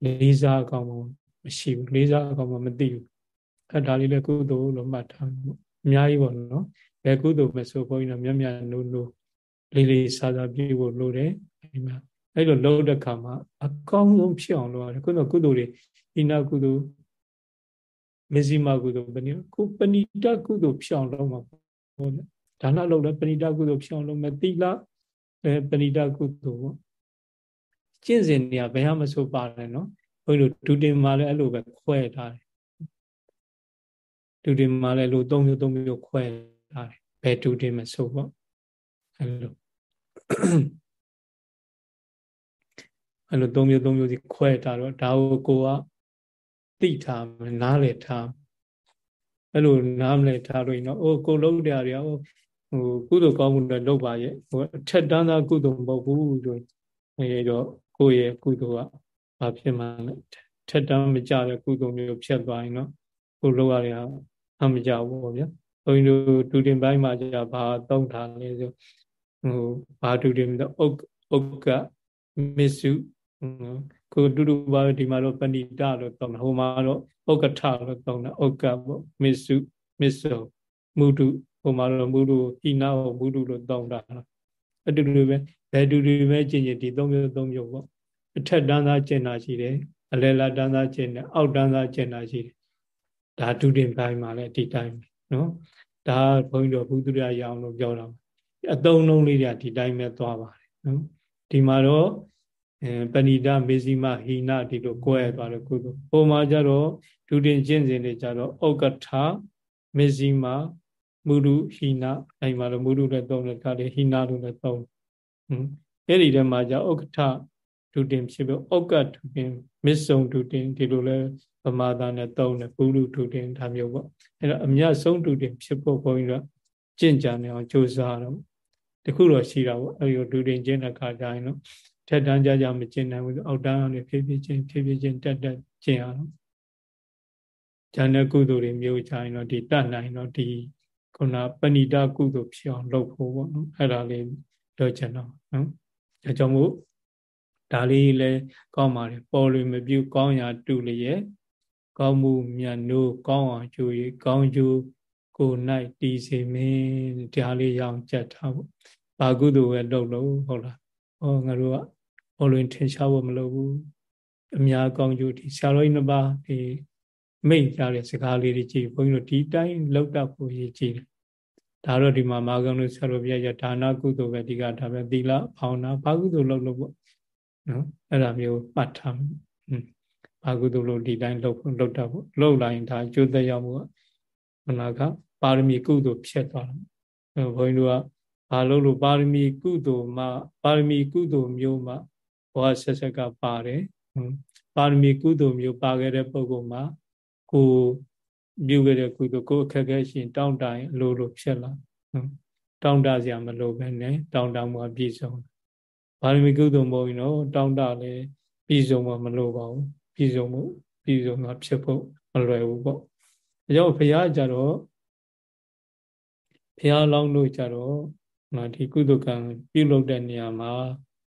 လေးစားအကောင်မရှိဘူးလေးစားအကောင်မှမသိဘူးအဲဒါလေးလည်းကုသိုလ်လို့မှတ်ထားမှုအများကြီးပေါ့နော်ဘယ်ကုသိုလ်မဆိုဘုန်းကြီးတို့မြတ်မြတ်နိုးနိုးလေးလေးစားစားပြည့်ဖို့လိုတယ်အဲဒီမှာအဲ့လိုလုပ်တဲ့ခါမှာအကောင်းဆုံးဖြစ်အောင်လုပ်ရတယ်ခုနကုသိုလ်တွေဣနာကုသိုလ် မေဇိမကုသိုလ်ပဏိကုပဏိတကုသိုလ်ဖြစ်အောင်လုပ်မှာဟုတ်တယ်ဒါနလုပ်လဲပဏိတကုသိုလ်ဖြစ်အောင်လုပ်မယ်သီလအဲပဏိတကုသိုလ်ပေါ့ကျင့်စဉ်တွေကဘယ်မှမဆိုပါတယ်နော်ဘုန်းကြီးတို့ဒုတင်မှာလည်းအဲ့လိုပဲခွဲထားတယ်ဒုတင်မှာလည်းလို၃မျိုး၃မျိုးခွဲထားတယ်ဘယ်ဒုတင်မဆိုပေါ့အဲ့လိုအဲ့လို၃မျိုး၃မျိုးစီခွဲထားတော့ဒါကိုကိုက သိထားမယ်နားလည်ထားအဲ့လိုနားမလဲထားလို့ရင်တော့အိုးကိုလုံးတရားတွေဟိုကုသိုလ်ကောင်းမှုနဲ့လုပ်ပါရဲ့ဟိုအထက်တန်းသားကုသိုလ်မဟုတ်ဘူးဆိုအဲတော့ကိုယ့်ရဲ့ကုသိုလ်ကဘာဖြစ်မှလဲထက်တမ်းမကြတဲ့ကုသိုလ်မျိုးဖြစ်သွားရင်တော့ကိုလိုရရအမကြဘူးပေါ့ဗျာဘုန်းကြီးတို့ဒူတင်ပိုင်းမှာじゃဘာသုံးထားလဲဆိုဟိုဘာဒူတင်တော့ဥက္ဥက္ကမစ္စု ကိုတူတူပါဒီမှာတော့ပဏိတလို့သုံးတယ်ဟိုမှာတော့ဥက္ကထလို့သုံးတယ်ဥက္ကပေါ့မစ္စုမစ္ဆုမုဒုဟိုမှာတော့မုဒုဟိနာကိုမုဒုလို့သုံးတာအတူတူပဲဘယ်တူတူပဲကျင့်ကြဒီသုံးမျိုးသုံးမျိုးပေါ့အထက်တန်းသားကျင့်တာရှိတယ်အလယ်လာတန်းသားကျင့်တယ်အောက်တန်းသားကျင့်တာရှိတယ်ဒါဒုတင်ပိုင်းမှာလည်းဒီတိုင်းပဲနော်ဒါဘုန်းကြီးတို့ဘုသူရရအောင်လို့ပြောတာအသုံးလုံးလေးတွေကဒီတိုင်းပဲသွားပါတယ်နော်ဒီမှာတော့ အဲပဏိတမေဇိမဟိနဒီလိုကိုယ်ရသွားတယ်ကုသိုလ်ပုံမှာကြတော့ဒုတင်ကျင့်စဉ်တွေကြတော့ဩကထမေဇိမမုရုဟိနအဲ့မှာတော့မုရုလည်းသုံးတယ်ဒါလေးဟိနလို့လည်းသုံးဟွန်းအဲ့ဒီထဲမှာじゃဥက္ကထဒုတင်ဖြစ်လို့ဩကဒုတင်မစ္ဆုံဒုတင်ဒီလိုလဲဗမာသားနဲ့သုံးတယ်ပုရုဒုတင်ဒါမျိုးပေါ့အဲ့တော့အမြတ်ဆုံးဒုတင်ဖြစ်ဖို့ဘုန်းကြီးတို့ကျင့်ကြံနေအောင်ကြိုးစားတော့တခုတော့ရှိတာပေါ့အဲ့ဒီဒုတင်ကျင့်တဲ့ခါကျရင်တော့ ထက်တန်းကြကြမကျင့်နိုင်ဘူးအောက်တန်းကနေဖြည်းဖြည်းချင်းဖြည်းဖြည်းချင်းတက်တက်ကျင့်ရအောင်ဉာဏ်နဲ့ကုသိုလ်တွေမျိုးချရင်တော့ဒီတတ်နိုင်တော့ဒီခုနပဏိတကုသိုလ်ဖြစ်အောင်လုပ်ဖို့ပေါ့နော်အဲ့ဒါလေးပြောချင်တော့နော်အဲကြောင့်မို့ဒါလေးလည်းကောင်းပါတယ်ပေါ်လွင်မပြုကောင်းရာတူလျက်ကောင်းမှုမြတ်နိုးကောင်းအောင်ကျိုး၍ကောင်းကျိုးကို၌တည်စေမင်းဒါလေးရအောင်ကြက်ထားဖို့ဘာကုသိုလ်ပဲလုပ်လို့ဟုတ်လားဟောငါတို့က ပေါ်လွင်ထင်ရှားဖို့မလုပ်ဘူးအများကောင်းကျိုးဒီဆရာတော်ကြီးနှစ်ပါးဒီမိတ်ကြတဲ့စကားလေးတွေကြည့်ဘုန်းကြီးတို့ဒီတိုင်းလောက်တတ်ဖို့ရည်ကြည်တယ်ဒါတော့ဒီမှာမာကောင်းလို့ဆရာတော်ပြရဒါနကုသိုလ်ပဲဒီကဒါပဲသီလဖောင်းတာဘာကုသိုလ်လုပ်လို့ပေါ့နော်အဲ့ဒါမျိုးမှတ်ထားอืมဘာကုသိုလ်လို့ဒီတိုင်းလုပ်လုပ်တာပေါ့လုပ်လိုက်ဒါကျိုးသက်ရောက်မှုကမနာကပါရမီကုသိုလ်ဖြစ်သွားတယ်ဘုန်းကြီးတို့ကဘာလို့လို့ပါရမီကုသိုလ်မှာပါရမီကုသိုလ်မျိုးမှာ ဘောဆက်ဆက်ကပါတယ်ပါရမီကုသိုလ်မျိုးပါခဲ့တဲ့ပုဂ္ဂိုလ်မှာကိုပြုခဲ့တဲ့ကုသိုလ်ကိုအခက်အခဲရှိရင်တောင်းတရင်အလိုလိုဖြစ်လာတောင်းတစရာမလိုပဲနဲ့တောင်းတမှုအပြည့်စုံဘာလို့ကုသိုလ်မဟုတ်ရင်တော့တောင်းတလည်းပြည့်စုံမှမလိုပါဘူးပြည့်စုံမှုပြည့်စုံတာဖြစ်ဖို့မလွယ်ဘူးပေါ့အဲကြောင့်ဘုရားကြတော့ဘုရားလောင်းလို့ကြတော့ဒီကုသိုလ်ကံပြုလုပ်တဲ့နေရာမှာ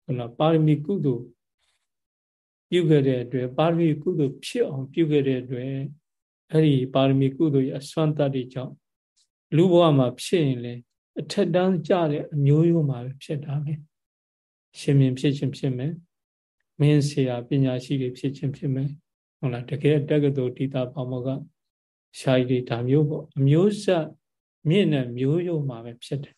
ခုနပါရမီကုသိုလ်ပြုခဲ့တဲ့အတွက်ပါရမီကုသိုလ်ဖြစ်အောင်ပြုခဲ့တဲ့အတွက်အဲ့ဒီပါရမီကုသိုလ်ရဲ့အစွမ်းတတ္တိကြောင့်လူဘဝမှာဖြစ်ရင်လေအထက်တန်းကြတဲ့အမျိုးရိုးမှာပဲဖြစ်တာပဲရှင်မြင်ဖြစ်ခြင်းဖြစ်မယ်မင်းဆရာပညာရှိတွေဖြစ်ခြင်းဖြစ်မယ်ဟုတ်လားတကယ်တက္ကသိုလ်တိတာပေါမောကရှားကြီးဒါမျိုးပေါ့အမျိုးဆက်မြင့်တဲ့မျိုးရိုးမှာပဲဖြစ်တယ်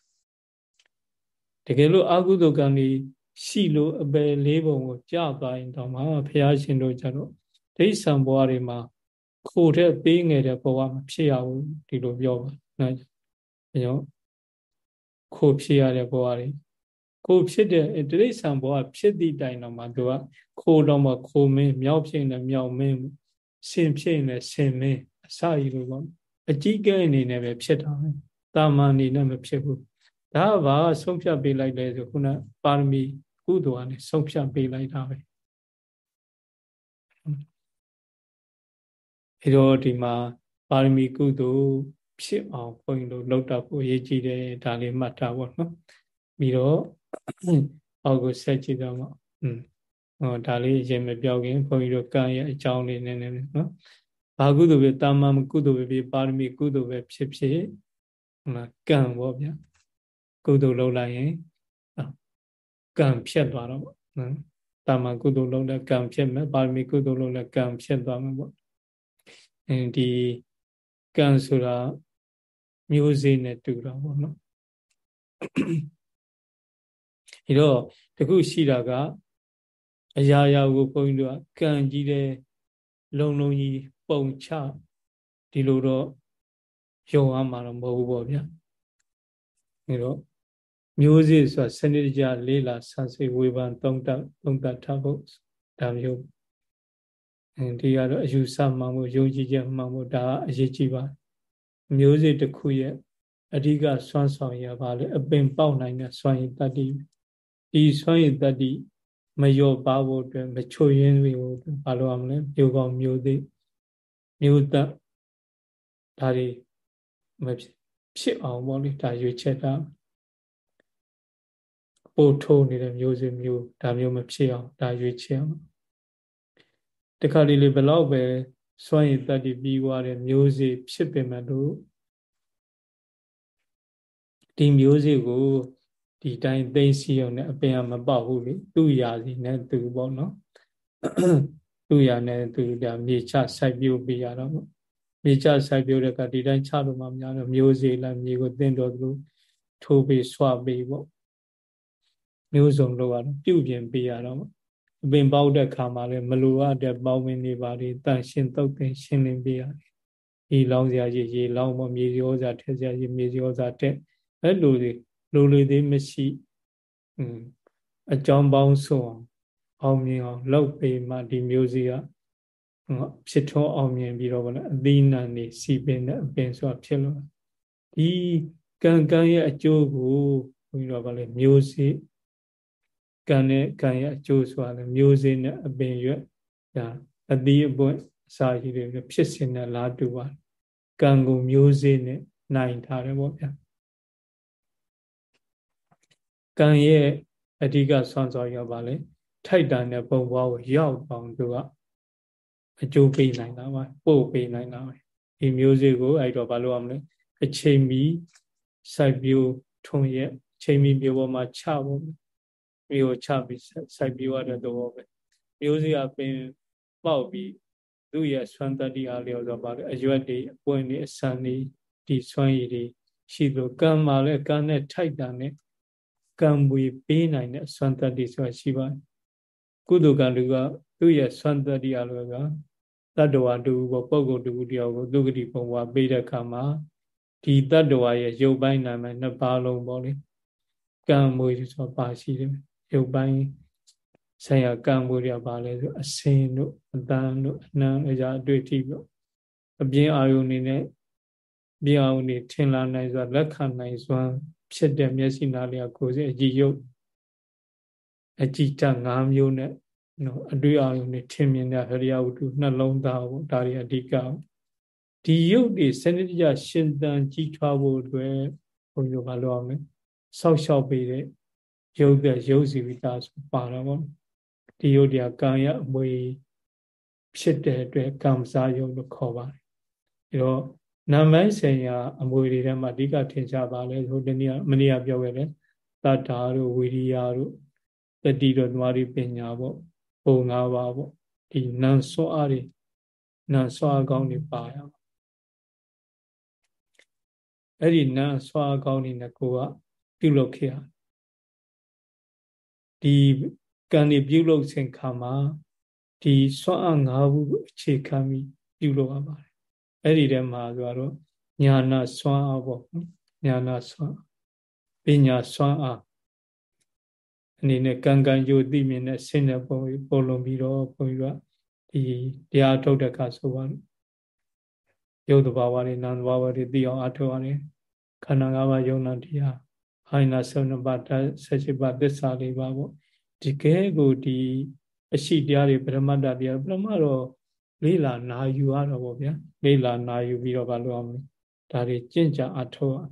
တကယ်လို့အာဟုတုကံကြီး ရှိလို့အပယ်လေးပုံကိုကြာသွားရင်တော့မှဘုရားရှင်တို့ကြတော့ဒိဋ္ဌံဘဝတွေမှာခိုတဲ့သေးငယ်တဲ့ဘဝမဖြစ်ရဘူးဒီလိုပြောပါနော်အဲကြောင့်ခိုဖြစ်ရတဲ့ဘဝတွေကိုဖြစ်တဲ့တိရိစ္ဆာန်ဘဝဖြစ်သည့်တိုင်တော့မှသူကခိုတော့မှခိုမင်းမြောက်ဖြစ်နေမြောက်မင်းဆင်ဖြစ်နေဆင်မင်းအစကြီးလိုပေါ့အကြီးကဲအနေနဲ့ပဲဖြစ်တာပဲတာမန်အနေနဲ့မဖြစ်ဘူး ဒါကဘာဆုံးဖြတ်ပေးလိုက်လဲဆိုခုနပါရမီကုသိုလ်ကနေဆုံးဖြတ်ပေးလိုက်တာပဲအဲတော့ဒီမှာပါရမီကုသိုလ်ဖြစ်အောင်ဘုန်းကြီးတို့လောက်တော့ကိုရေးကြည့်တယ်ဒါလေးမှတ်ထားပါတော့ပြီးတော့အောက်ကိုဆက်ကြည့်တော့မှอืมဟောဒါလေးအရင်မပြောခင်ဘုန်းကြီးတို့ကံရဲ့အကြောင်းလေးနည်းနည်းနော်ဘာကုသိုလ်ပဲတာမန်ကုသိုလ်ပဲဖြစ်ပါရမီကုသိုလ်ပဲဖြစ်ဖြစ်ဟိုကံပေါ့ဗျာ ကုသိုလ်လုပ်လိုက်ရင်ကံဖြစ်သွားတော့ပေါ့နော်တာမန်ကုသိုလ်လုပ်တဲ့ကံဖြစ်မယ်ပါရမီကုသိုလ်လုပ်တဲ့ကံဖြစ်သွားမှာပေါ့အဲဒီကံဆိုတာမျိုးစေ့နဲ့တူတာပေါ့နော်ဒီတော့တခုရှိတာကအရာရာကိုဘုန်းကြီးတို့ကကံကြီးတဲ့လုံလုံကြီးပုံချဒီလိုတော့ယုံအောင်မှာတော့မဟုတ်ဘူးပေါ့ဗျာအဲတော့ မျိုးစေ့ဆိုတာစနစ်တကျလေးလာဆန်းစစ်ဝေဖန်သုံးတသုံးတထားဖို့ဒါမျိုးအဲဒီကတော့အယူဆမှန်ဖို့ယုံကြည်ချက်မှန်ဖို့ဒါအရေးကြီးပါမျိုးစေ့တစ်ခုရဲ့အဓိကစွမ်းဆောင်ရပါလေအပင်ပေါက်နိုင်တဲ့စွမ်းရည်တတ္တိဒီစွမ်းရည်တတ္တိမလျော့ပါဖို့အတွက်မချို့ရင်းတွေကိုဘာလို့ရမလဲမျိုးကောင်းမျိုးသေးမျိုးသက်ဒါတွေမဖြစ်အောင်ပေါ့လေဒါရွေးချက်တာ ပို့ထုံနေတဲ့မျိုးစေ့မျိုးဒါမျိုးမဖြစ်အောင်ဒါရွေးချက်အောင်တခါလေးလေးဘလောက်ပဲစွန့်ရည်တတ်တည်ပြီးွားတဲ့မျိုးစေ့ဖြစ်ပေမဲ့လို့ဒီမျိုးစေ့ကိုဒီတိုင်းသိစီအောင်နဲ့အပင်ကမပေါက်ဘူးလေသူ့ရာစီနဲ့သူပေါ့နော်သူ့ရာနဲ့သူဒါမြေချစိုက်ပျိုးပေးရတော့ပေါ့မြေချစိုက်ပျိုးတဲ့ကဒီတိုင်းချလို့မှများတော့မျိုးစေ့လားမြေကိုတင်းတော်သူထိုးပေးဆွပေးပေါ့ မျိုးစုံလို့ကတော့ပြုပြင်ပေးရတော့အပင်ပေါက်တဲ့ခါမှာလည်းမလိုအပ်တဲ့ပေါင်းဝင်နေပါလေတန်ရှင်းတုတ်တင်ရှင်းလင်းပေးရတယ်ဒီလောင်းစရာကြီးရေလောင်းမမြေရောစာထက်စရာကြီးမြေရောစာတက်အဲ့လိုတွေလိုလေသေးမရှိอืมအကြောင်းပေါင်းစုံအောင်မြင်အောင်လုပ်ပေးမှဒီမျိုးစီကဖြစ်ထွန်းအောင်မြင်ပြီးတော့ဗောလေအသီးနှံနေစီပင်တဲ့အပင်ဆိုတာဖြစ်လို့ဒီကံကံရဲ့အကျိုးကိုဘုန်းကြီးတို့ကလည်းမျိုးစေ့ ကံနဲ့ကံရဲ့အကျိုးဆိုတာလည်းမျိုးစေ့နဲ့အပင်ရွက်ဒါအသီးအပွင့်အစာရှိတွေဖြစ်စင်တဲ့လားတူပါကံကိုမျိုးစေ့နဲ့နိုင်ထားတယ်ပေါ့ဗျာကံရဲ့အဓိကဆွမ်းစွာရပါလေထိုက်တန်တဲ့ပုံပွားကိုရောက်အောင်သူကအကျိုးပေးနိုင်တာပါပို့ပေးနိုင်တာပဲဒီမျိုးစေ့ကိုအဲ့တော့ဘာလို့အောင်လဲအချိန်မီစိုက်ပျိုးထုံရဲ့အချိန်မီမျိုးပေါ်မှာချဖို့ မျိုးချပြီးစိုက်ပျိုးရတဲ့သဘောပဲမျိုးစေ့အပင်ပေါက်ပြီးသူ့ရဲ့ဆွမ်းတတ္တိအားလျော်ဆိုပါလေအရွက်တွေအပွင့်တွေအဆန်တွေဒီဆွမ်းရည်တွေရှိလို့ကံမှာလည်းကံနဲ့ထိုက်တာနဲ့ကံပွေပေးနိုင်တဲ့ဆွမ်းတတ္တိဆိုတာရှိပါတယ်ကုသိုလ်ကလူကသူ့ရဲ့ဆွမ်းတတ္တိအားလျော်ကတတ္တဝါတူဘောပုဂ္ဂိုလ်တူတယောက်ကိုသူဂတိပုံဝါပေးတဲ့အခါမှာဒီတတ္တဝါရဲ့ရုပ်ပိုင်းနာမည်နှစ်ပါးလုံးပေါ့လေကံမွေဆိုပါရှိတယ် ရုပ်ပိုင်းဆိုင်ရာကံမွေရပါလဲဆိုအစင်တို့အတန်တို့အနံအရာအတွေ့အထိပေါ့အပြင်အာယုန်နေနဲ့ပြင်အာယုန်နေထင်လာနိုင်စွာလက်ခံနိုင်စွာဖြစ်တဲ့မျက်စိနာလျာကိုယ်စီအကြည့်ယုတ်အကြည့်တ၅မျိုးနဲ့နော်အတွေ့အာယုန်နေထင်မြင်တဲ့ဟရိယဝတ္ထုနှလုံးသားပေါ့ဒါတွေအဓိကဒီယုတ်တွေစနစ်တကျရှင်သန်ကြီးထွားဖို့အတွက်ဘုန်းကြီးတို့မလုပ်အောင်လေဆောက်ရှောက်ပေးတဲ့ ယုတ်တဲ့ယုတ်စီဝိတာဆိုပါတော့ဗောဒီယုတ်တရားကံရအမွေဖြစ်တဲ့အတွက်ကံစားယုတ်လို့ခေါ်ပါတယ်အဲတော့နာမိုင်းဆိုင်ရာအမွေတွေထဲမှာအဓိကထင်ရှားပါလဲဆိုဒီနေ့မနေ့ကပြောခဲ့တယ်တတ္တာတို့ဝိရိယတို့တတိတို့သမာဓိပညာပေါ့ဘုံ၅ပါးပေါ့ဒီနန်စွာအားတွေနန်စွာကောင်းတွေပါရအောင်အဲ့ဒီနန်စွာကောင်းတွေနဲ့ကိုကပြုလုပ်ခဲ့ရ ဒီကံတွေပြုလုပ်စဉ်ခါမှာဒီစွမ်းအား၅ခုအခြေခံပြီးပြုလုပ်ရပါတယ်အဲ့ဒီထဲမှာဆိုတော့ညာနာစွမ်းအားပေါ့ညာနာစွမ်းပညာစွမ်းအားအနေနဲ့ကံကံယုသိမြင်တဲ့ဆင်းတဲ့ပုံပုံလုံးပြီးတော့ဘုန်းကြီးကဒီတရားထုတ်တဲ့အခါဆိုပါရုပ်တဘာဝတွေနာမ်တဘာဝတွေသိအောင်အထောက်ရတယ်ခန္ဓာ၅ပါးယုံနာတရား ဟိုင်းနာဆုဏပါတဆက်ရှိပါသစ္စာလေးပါပေါ့ဒီကဲကိုဒီအရှိတရားတွေပရမတ္တတရားပရမတော့လေးလာနာယူရတော့ဗောဗျာလေးလာနာယူပြီးတော့ဘာလို့အောင်လဲဒါတွေကြင့်ကြအထောက်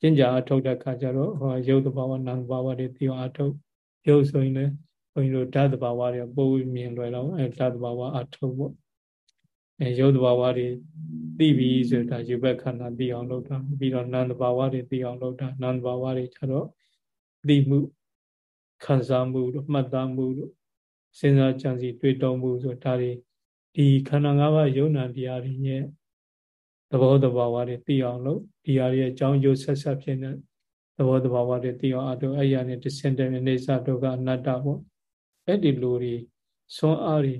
ကျင့်ကြအထုတ်တဲ့ခါကျတော့ဟောရုပ်တဘာဝနာမ်တဘာဝတွေသိအောင်အထုတ်ရုပ်ဆိုရင်လည်းဘုန်းကြီးတို့ဓာတ်တဘာဝတွေပိုးမြင်လွယ်တော့အဲဓာတ်တဘာဝအထုတ်ပေါ့ အဲရုပ်တဘာဝတွေသိပြီဆိုတာယူဘက်ခန္ဓာသိအောင်လုပ်တာပြီးတော့နာမ်တဘာဝတွေသိအောင်လုပ်တာနာမ်တဘာဝတွေကျတော့သိမှုခံစားမှုတို့မှတ်သားမှုတို့စဉ်းစားကြံစည်တွေးတောမှုဆိုဒါတွေဒီခန္ဓာ၅ပါးယုံနာတရားတွေရဲ့သဘောတဘာဝတွေသိအောင်လို့ဒီဟာရဲ့အကြောင်းကျိုးဆက်ဆက်ဖြစ်နေသဘောတဘာဝတွေသိအောင်အတူအဲ့ရနဲ့တစင်တဲ့နေစာဒုက္ခအနတ္တပေါ့အဲ့ဒီလိုတွေဆွမ်းအားတွေ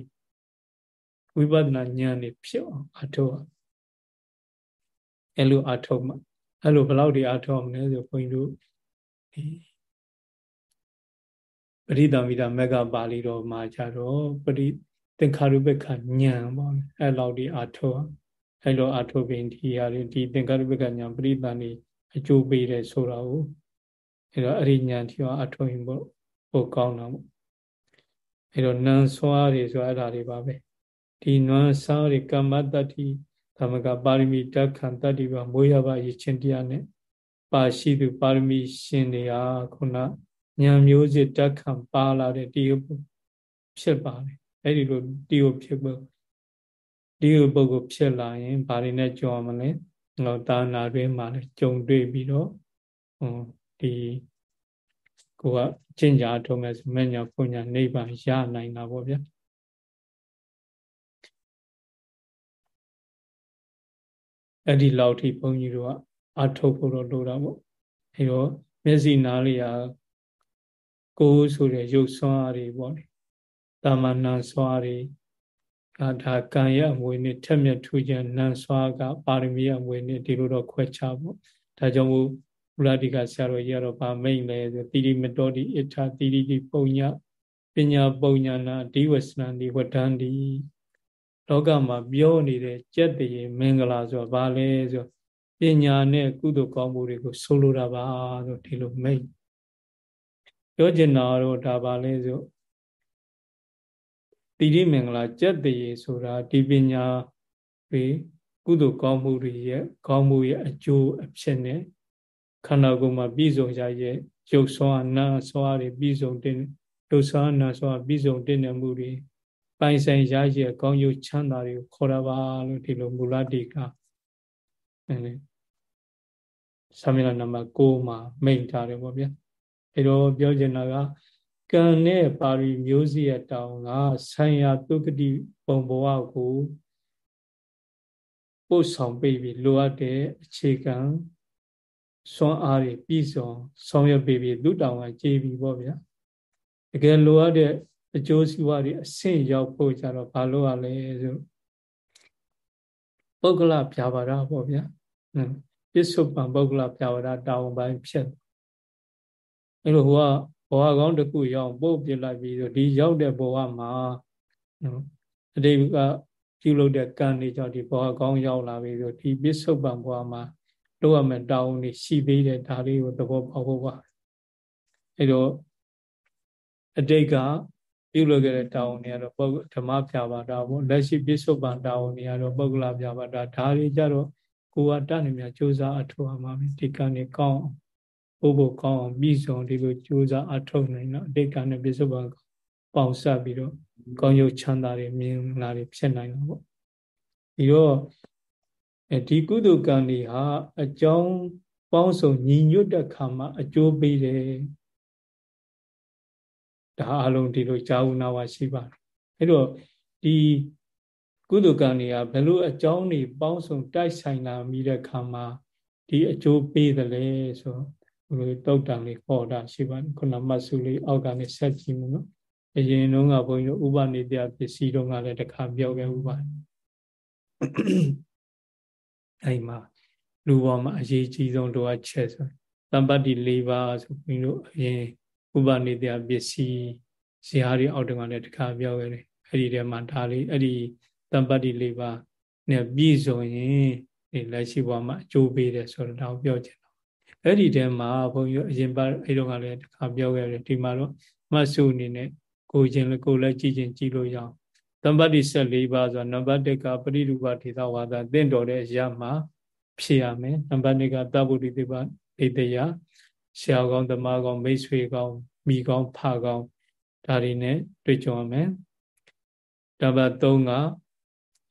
ဝိပဿနာဉာဏ်တွေဖြစ်အောင်အထောက်အဲ့လိုအထောက်မှအဲ့လိုဘယ်လောက်ဒီအထောက်မလဲဆိုဘုန်းကြီးတို့ဒီပရိသမီတာမက္ကပါဠိတော်မှာကြတော့ပရိသင်္ခါရုပ္ပခဉာဏ်ပေါ့အဲ့လောက်ဒီအထောက်အဲ့လိုအထုပင်ဒီဟာတွေဒီသင်္ကရုပ္ပကညာပရိသန်နေအကျိုးပေးတယ်ဆိုတာကိုအဲ့တော့အဲ့ဒီညာတိအောင်အထုရင်ပေါ့ပိုကောင်းတာပေါ့အဲ့တော့နန်ဆွားတွေဆိုအဲ့ဒါတွေပါပဲ ဒီနွမ်းစားတွေကမ္မတ္တိသမကပါရမီတက်ခံတတ္တိပါမွေးရပါရချင်းတရားနဲ့ပါရှိသူပါရမီရှင်တွေဟာခုနညာမျိုးစစ်တက်ခံပါလာတဲ့တရားဖြစ်ပါတယ်အဲ့ဒီလိုတရားဖြစ်ဖို့ဒီလိုပုဂ္ဂိုလ်ဖြစ်လာရင်ဘာတွေနဲ့ကြုံရမလဲတော့တာနာတွင်မှာလည်းကြုံတွေ့ပြီးတော့ဟိုဒီကိုကကျင့်ကြအထုံးမဲ့ဆိုမညာပုညာနိဗ္ဗာန်ရနိုင်တာပေါ့ဗျာ အဲ့ဒီလောက်ထိဘုန်းကြီးတို့ကအထုတ်ဖို့တော့လိုတာပေါ့အဲတော့မျက်စိနားလေးဟာကိုယ်ဆိုတဲ့ရုပ်ဆွမ်းအားတွေပေါ့လေတာမဏဆွမ်းအားတွေဒါဒါကံရအမွေနဲ့ထက်မြက်ထူးခြင်းနန်စွာကပါရမီအမွေနဲ့ဒီလိုတော့ခွဲခြားပေါ့ဒါကြောင့်မို့ဘုရားတိကဆရာတော်ကြီးကတော့ဗာမိတ်လဲဆိုတိရိမတောတိအထာတိရိတိပုံညပညာပုံညာနာဒီဝဆနန္ဒီဝဒန္တိ လောကမှာပြောနေတဲ့ကြက်တရေမင်္ဂလာဆိုတာဘာလဲဆိုပညာနဲ့ကုသိုလ်ကောင်းမှုတွေကိုဆိုလိုတာပါဆိုဒီလိုမိတ်ပြောချင်တာတော့ဒါပါလဲဆိုတိရိမင်္ဂလာကြက်တရေဆိုတာဒီပညာတွေကုသိုလ်ကောင်းမှုတွေရဲ့ကောင်းမှုရဲ့အကျိုးအဖြစ်နဲ့ခန္ဓာကိုယ်မှာပြည့်စုံရရဲ့ရုပ်ဆွမ်းနာဆွမ်းတွေပြည့်စုံတဲ့ရုပ်ဆွမ်းနာဆွမ်းပြည့်စုံတဲ့မှုတွေ ပိုင်ဆိုင်ရရဲ့ကောင်းကျိုးချမ်းသာတွေကိုခေါ်တာပါလို့ဒီလိုမူလတိကအဲသမီးနံပါတ်6မှာမိန့်ထားတယ်ပေါ့ဗျာအဲတော့ပြောချင်တာကကံနဲ့ပါရီမျိုးစီရဲ့တောင်ကဆိုင်ရာသုကတိပုံဘဝကိုပို့ဆောင်ပေးပြီးလိုအပ်တဲ့အခြေခံစွမ်းအားတွေပြည့်စုံဆောင်ရွက်ပေးပြီးသူတောင်ကကြေးပြီးပေါ့ဗျာတကယ်လိုအပ်တဲ့ အကျိုးစီးပွားတွေအဆင့်ရောက်ဖို့ကြတော့ဘာလို့ရလဲဆိုပုဂ္ဂလပြာပါဒပေါ့ဗျာပစ္စုပန်ပုဂ္ဂလပြာပါဒတာဝန်ပိုင်းဖြစ်အဲ့လိုဟိုကဘဝကောင်းတစ်ခုရောက်ပို့ပြလိုက်ပြီးဆိုဒီရောက်တဲ့ဘဝမှာနော်အတိတ်ကပြုလုပ်တဲ့ကံတွေကြောင့်ဒီဘဝကောင်းရောက်လာပြီဆိုဒီပစ္စုပန်ဘဝမှာလုပ်ရမယ့်တာဝန်တွေရှိသေးတယ်ဒါလေးကိုသဘောပေါက်ဖို့ပါအဲတော့အတိတ်က ပြုလုပ်ခဲ့တဲ့တာဝန်တွေကတော့ပုဂ္ဂဓမ္မပြပါတာပေါ့လက်ရှိပစ္စုပန်တာဝန်တွေကတော့ပုဂ္ဂလပြပါတာဒါတွေကြတော့ကိုယ်ကတတ်နေမြစ조사အထောက်အမှာပဲဒီကံတွေကောင်းဘို့ဘို့ကောင်းအောင်ပြီးဆုံးဒီလိုကြိုးစားအထောက်နိုင်တော့အတိတ်ကနဲ့ပြစ္ဆုတ်ပံပေါင်ဆက်ပြီးတော့ကောင်းရုပ်ချမ်းသာတွေမြင်လာတွေဖြစ်နိုင်တော့ပေါ့ဒီတော့အဲဒီကုသိုလ်ကံတွေဟာအကြောင်းပေါင်းစုံညီညွတ်တဲ့ခါမှာအကျိုးပေးတယ် ဒါအလုံးဒီလိုကြာဝနာဝရှိပါတယ်အဲ့တော့ဒီကုသိုလ်ကံတွေကဘယ်လိုအကြောင်းတွေပေါင်းစုံတိုက်ဆိုင်လာမိတဲ့ခါမှာဒီအကျိုးပေးတယ်လေဆိုဘယ်လိုတုတ်တံလေးဟောတာရှိပါတယ်ခုနမတ်စုလေးအောက်ကနေဆက်ကြည့်မှုနော်အရင်တုန်းကဘုန်းကြီးတို့ဥပနိတယပစ္စည်းတုန်းကလည်းတခါပြောခဲ့ဥပါတယ်အဲ့မှာလူပေါ်မှာအရေးကြီးဆုံးလိုအပ်ချက်ဆိုတမ္ပတ္တိ၄ပါးဆိုဘုန်းကြီးတို့အရင် ဥပနိတယပစ္စည်းဇာတိအောက်တုန်းကလည်းတခါပြောခဲ့တယ်အဲ့ဒီထဲမှာဒါလေးအဲ့ဒီတမ္ပတ္တိ၄ပါးနဲ့ပြည့်စုံရင်ဒီလက်ရှိဘဝမှာအကျိုးပေးတယ်ဆိုတော့ဒါကိုပြောချင်အဲ့ဒီထဲမှာဘုန်းကြီးအရင်ပါအဲ့တော့ကလည်းတစ်ခါပြောခဲ့တယ်ဒီမှာတော့မှတ်စုအနေနဲ့ကိုချင်းကိုလည်းကြည်ချင်းကြည်လို့ရအောင်တမ္ပတ္တိ14ပါးဆိုနံပါတ်1ကပရိရူပထေသဝါဒတင့်တော်တဲ့ရမှာဖြစ်ရမယ်နံပါတ်2ကတဗုဒ္ဓိတေပဣတယ ဆရာကောင်းသမားကောင်းမိတ်ဆွေကောင်းမိကောင်းဖကောင်းဒါတွေနဲ့တွေ့ကြုံရမယ်နံပါတ်3က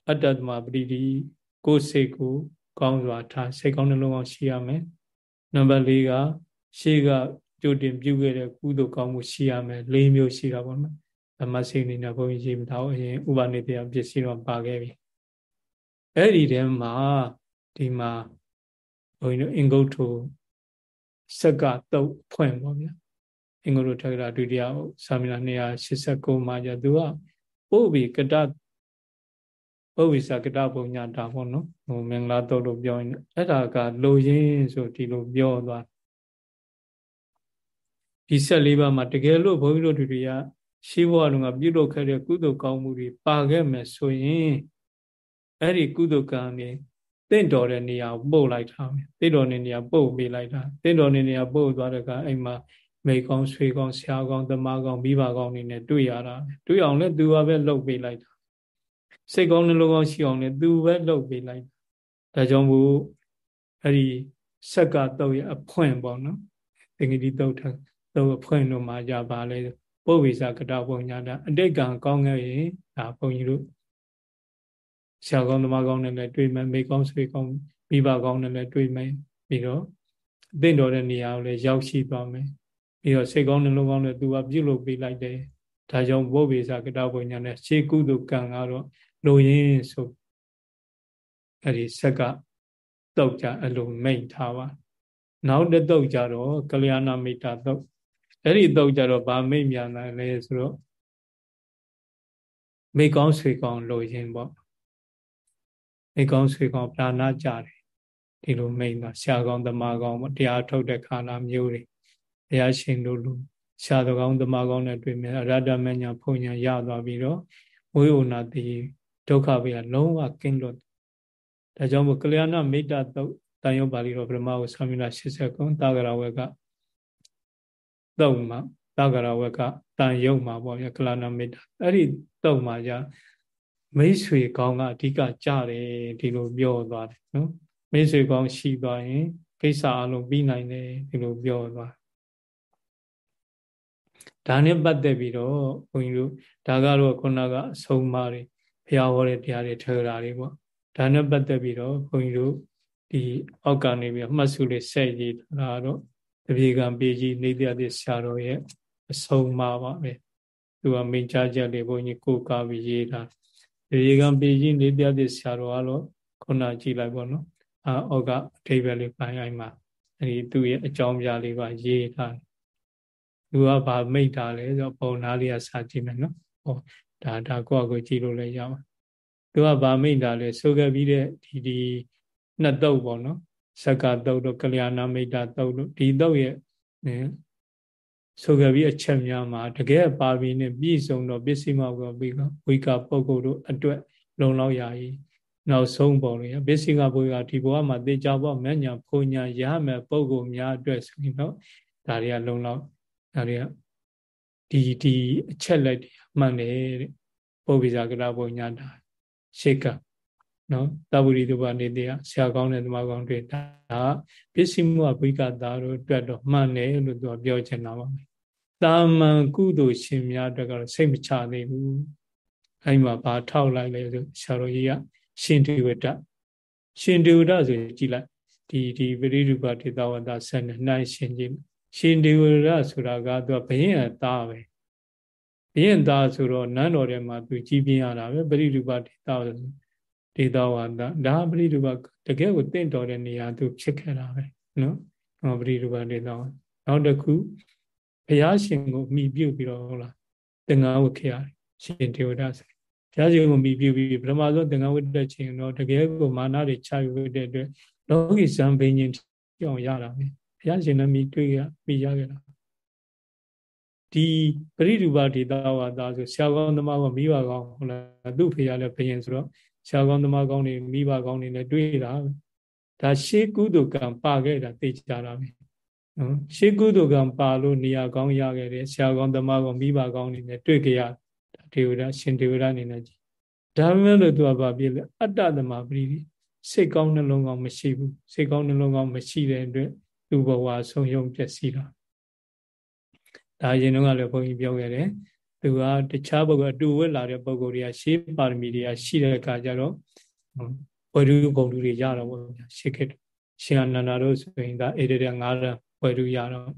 အတ္တသမပရိဒီကိုယ်စိတ်ကိုကောင်းစွာထားစိတ်ကောင်းနှလုံးကောင်းရှိရမယ်နံပါတ်၄ကရှေးကကြိုတင်ပြုခဲ့တဲ့ကုသိုလ်ကောင်းမှုရှိရမယ်၄မျိုးရှိတာပေါ့နော်ဓမ္မစိတ်အနေနဲ့ဘုန်းကြီးရေးမထားဘူးအရင်ဥပနိတယပစ္စည်းတော့ပါခဲ့ပြီအဲ့ဒီထဲမှာဒီမှာဘုန်းကြီးတို့အင်္ဂုတ္ထု စက်ကတုတ်ဖွင့်ပေါ့ဗျာအင်္ဂုတ္ထုထက္ကရာဒုတိယသာမဏေ289မှာကျသူကပို့ပြီးကတပုဝိသကတပုံညာတာပေါ့နော်ဟိုမင်္ဂလာတုတ်လို့ပြောရင်အဲ့ဒါကလိုရင်းဆိုဒီလိုပြောသွားဒီဆက်လေးပါးမှာတကယ်လို့ဘုန်းကြီးတို့တွေကရှေးဘဝတုန်းကပြုလုပ်ခဲ့တဲ့ကုသိုလ်ကောင်းမှုတွေပါခဲ့မယ်ဆိုရင်အဲ့ဒီကုသိုလ်ကံတွေ တင့်တော်တဲ့နေရာကိုပို့လိုက်တာပဲတင့်တော်တဲ့နေရာပို့ပေးလိုက်တာတင့်တော်တဲ့နေရာပို့သွားတဲ့ကအဲ့မှာမိကောင်းဆွေကောင်းဆရာကောင်းသမားကောင်းမိဘကောင်းတွေနဲ့တွေ့ရတာတွေ့အောင်လဲသူကပဲလှုပ်ပေးလိုက်တာစိတ်ကောင်းနှလုံးကောင်းရှိအောင်လည်းသူပဲလုပ်ပေးလိုက်ဒါကြောင့်မို့အဲ့ဒီဆက်ကတော့ရအဖွင့်ပေါ့နော်သင်္ကတိတုတ်ထတော့အဖွင့်လို့မှာကြပါလေပုဗ္ဗေဇကတပုံညာတာအတိတ်ကံကောင်းခဲ့ရင်ဒါဘုန်းကြီးတို့ ဆရာကောင်းသမားကောင်းနဲ့လည်းတွေ့မယ်မိကောင်းဆွေကောင်းမိဘကောင်းနဲ့လည်းတွေ့မယ်ပြီးတော့အသိတော်တဲ့နေရာကိုလည်းရောက်ရှိသွားမယ်ပြီးတော့စိတ်ကောင်းနှလုံးကောင်းနဲ့သူကပြုလုပ်ပေးလိုက်တယ်ဒါကြောင့်ဘုဗ္ဗေဇကတပုံညာနဲ့ရှေးကုသိုလ်ကံကတော့လိုရင်းဆိုအဲ့ဒီဆက်ကတုတ်ကြအဲ့လိုမိတ်ထားပါနောက်တစ်တုတ်ကြတော့ကလျာဏမိတ်တာတုတ်အဲ့ဒီတုတ်ကြတော့ဗာမိတ်မြန်လာလဲဆိုတော့မိကောင်းဆွေကောင်းလိုရင်းပေါ့ မိကောင်းဆွေကောင်းပြာနာကြတယ်ဒီလိုမိတ်တာဆရာကောင်းသမားကောင်းပေါ့တရားထုတ်တဲ့ခါလာမျိုးတွေတရားရှင်တို့လူဆရာတော်ကောင်းသမားကောင်းနဲ့တွေ့မြဲအရတ္တမညာဖုန်ညာရသွားပြီးတော့ဝိဝနာတိဒုက္ခဘေးကလုံးဝကင်းလွတ်ဒါကြောင့်မို့ကလျာဏမိတ်တသုတ်တန်ရုပ်ပါဠိတော်ဗြဟ္မဝဆာမိနာ80ကုံတာဂရဝကသုတ်မှာတာဂရဝကတန်ရုပ်မှာပေါ့ဗျာကလျာဏမိတ်တအဲ့ဒီသုတ်မှာじゃ မိတ်ဆွေကောင်းကအဓိကကြတယ်ဒီလိုပြောသွားတယ်နော်မိတ်ဆွေကောင်းရှိသွားရင်ကိစ္စအလုံးပြီးနိုင်တယ်ဒီလိုပြောသွားဒါနဲ့ပတ်သက်ပြီးတော့ဘုန်းကြီးတို့ဒါကတော့ခုနကအဆုံးအမတွေဘုရားဟောတဲ့တရားတွေထေရတာတွေပေါ့ဒါနဲ့ပတ်သက်ပြီးတော့ဘုန်းကြီးတို့ဒီအောက်ကနေပြီးမှတ်စုလေးဆက်ရေးတာတော့တပြေကံပေကြီးနေတရားတိဆရာတော်ရဲ့အဆုံးအမပါပဲသူကမိန့်ကြားချက်လေးဘုန်းကြီးကိုကားပြီးရေးတာ တပြေကံပေကြီးနေတရားတိဆရာတော်ကတော့ခုနကြည့်လိုက်ပေါ့နော်အာအောက်ကအထိပ္ပယ်လေးပိုင်းအိုင်မှာအဲဒီသူ့ရဲ့အကြောင်းပြလေးပါရေးထားသူကဗာမိတ်တာလဲဆိုပုံနာလေးကစာကြည့်မယ်နော်ဟောဒါဒါကိုယ့်အကိုကြည့်လို့လည်းရပါသူကဗာမိတ်တာလဲဆိုခဲ့ပြီးတဲ့ဒီဒီနှစ်တုပ်ပေါ့နော်ဇက်ကတုပ်တို့ကလျာဏမိတ်တာတုပ်တို့ဒီတုပ်ရဲ့ ဆိုခဲ့ပြီးအချက်များမှာတကယ်ပါပြီးနဲ့ပြည့်စုံတော့ပစ္စည်းမောက်ကပြီးကဝိကပုဂ္ဂိုလ်တို့အတွက်လုံလောက်ရည်နောက်ဆုံးပုံလေးပစ္စည်းကဘုရားဒီဘဝမှာတေချာဘောမညာဖုန်ညာရမယ်ပုံကိုများအတွက်ဆိုရင်တော့ဒါတွေကလုံလောက်ဒါတွေကဒီဒီအချက်လက်တွေမှန်တယ်တဲ့ပုဗ္ဗိဇာကရဘုံညာတာရှေက နော်တဗ္ဗရိတုပနေတရားဆရာကောင်းတဲ့ဓမ္မကောင်းတွေဒါပစ္စည်းမှုအဘိကတာတို့အတွက်တော့မှန်တယ်လို့သူကပြောချင်တာပါပဲတာမန်ကုသိုလ်ရှင်များအတွက်ကတော့စိတ်မချသေးဘူးအဲဒီမှာဘာထောက်လိုက်လဲဆိုဆရာတော်ကြီးကရှင်တေဝတရှင်တေဝတဆိုကြည်လိုက်ဒီဒီပရိရူပတေတဝတဆက်နဲ့နှိုင်းရှင်ကြည့်ရှင်တေဝရဆိုတာကသူကဘယင်အသားပဲဘယင်သားဆိုတော့နန်းတော်ထဲမှာသူကြီးပြင်းရတာပဲပရိရူပတေတ ဒေတဝါဒဒါပရိရူပတကယ်ကိုတင့်တော်တဲ့နေရာသူဖြစ်ခဲ့တာပဲနော်ဟောပရိရူပဒေတဝါနောက်တစ်ခုဘုရားရှင်ကိုမိပြုတ်ပြီးတော့ဟုတ်လားသင်္ဃဝတ်ခဲ့ရတယ်ရှင်တေဝဒဆိုဘုရားရှင်ကိုမိပြုတ်ပြီးပထမဆုံးသင်္ဃဝတ်တဲ့ချိန်တော့တကယ်ကိုမာနတွေချယူတဲ့အတွက်လောကီဇံဘိညာဉ်ပြောင်းရတာပဲဘုရားရှင်နဲ့မိတွေ့ရမိရခဲ့တာဒီပရိရူပဒေတဝါဒဆိုဆရာကောင်းသမားကမိဘကောင်းဟုတ်လားသူ့ဖေရလည်းဘယင်ဆိုတော့ ဆရာကောင်းသမားကောင်းတွေမိဘကောင်းတွေလည်းတွေ့တာဒါရှေးကုသိုလ်ကံပါခဲ့တာသိကြတာပဲနော်ရှေးကုသိုလ်ကံပါလို့နေရာကောင်းရခဲ့တယ်ဆရာကောင်းသမားကောင်းမိဘကောင်းတွေနဲ့တွေ့ကြရဒေဝဒရှင်ဒေဝဒအနေနဲ့ကြည့်ဒါပေမဲ့လို့သူကဘာဖြစ်လဲအတ္တသမပရိစိတ်ကောင်းနှလုံးကောင်းမရှိဘူးစိတ်ကောင်းနှလုံးကောင်းမရှိတဲ့အတွက်သူ့ဘဝဆုံးယုံပျက်စီးတာဒါရင်တော့ကလည်းဘုန်းကြီးပြောခဲ့တယ် သူကတခြားပုဂ္ဂိုလ်အတူဝက်လာတဲ့ပုဂ္ဂိုလ်တွေကရှေးပါရမီတွေကရှိတဲ့အခါကျတော့ဝရုဂုံလူတွေရတော့ဗျာရှေးခေတ်ရှင်အနန္ဒာတို့ဆိုရင်ဒါအေရတဲ့ငါးရဝရုရတော့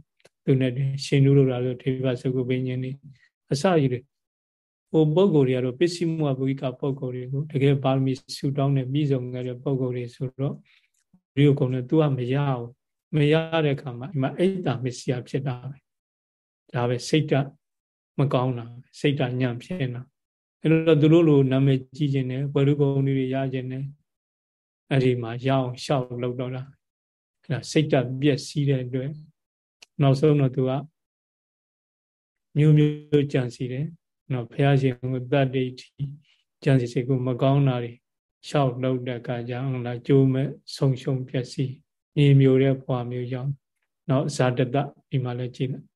သူနဲ့ရှင်နုတို့လာလို့ထေဘစကုပင်းချင်းနေအစကြီးတွေဟိုပုဂ္ဂိုလ်တွေကတော့ပစ္စည်းမှုဘုရားပုဂ္ဂိုလ်တွေကိုတကယ်ပါရမီဆူတောင်းနဲ့ပြီးဆုံးခဲ့တဲ့ပုဂ္ဂိုလ်တွေဆိုတော့ဒီကုံနဲ့ तू ကမရဘူးမရတဲ့အခါမှာဒီမှာအိတ်တာမစ္စည်းဖြစ်တာပဲဒါပဲစိတ်တ မကောင်းတာစိတ်ဓာညံ့ဖြစ်နေတာအဲ့တော့သူတို့လိုနာမည်ကြီးခြင်းနဲ့ဘဝရုကုံတွေရခြင်းနဲ့အဲ့ဒီမှာရအောင်ရှောက်လောက်တော့တာအဲ့ဒါစိတ်ဓာပြည့်စည်တဲ့အတွက်နောက်ဆုံးတော့သူကမျိုးမျိုးကြံစီတယ်နော်ဘုရားရှင်ကိုတတ္တိကြံစီစိတ်ကိုမကောင်းတာတွေရှောက်လောက်တဲ့အခါကျအောင်လားကြိုးမဲ့ဆုံရှုံပြည့်စည်ညီမျိုးတဲ့ဘဝမျိုးရောက်နောက်ဇာတတဒီမှာလည်းကြည့်လိုက်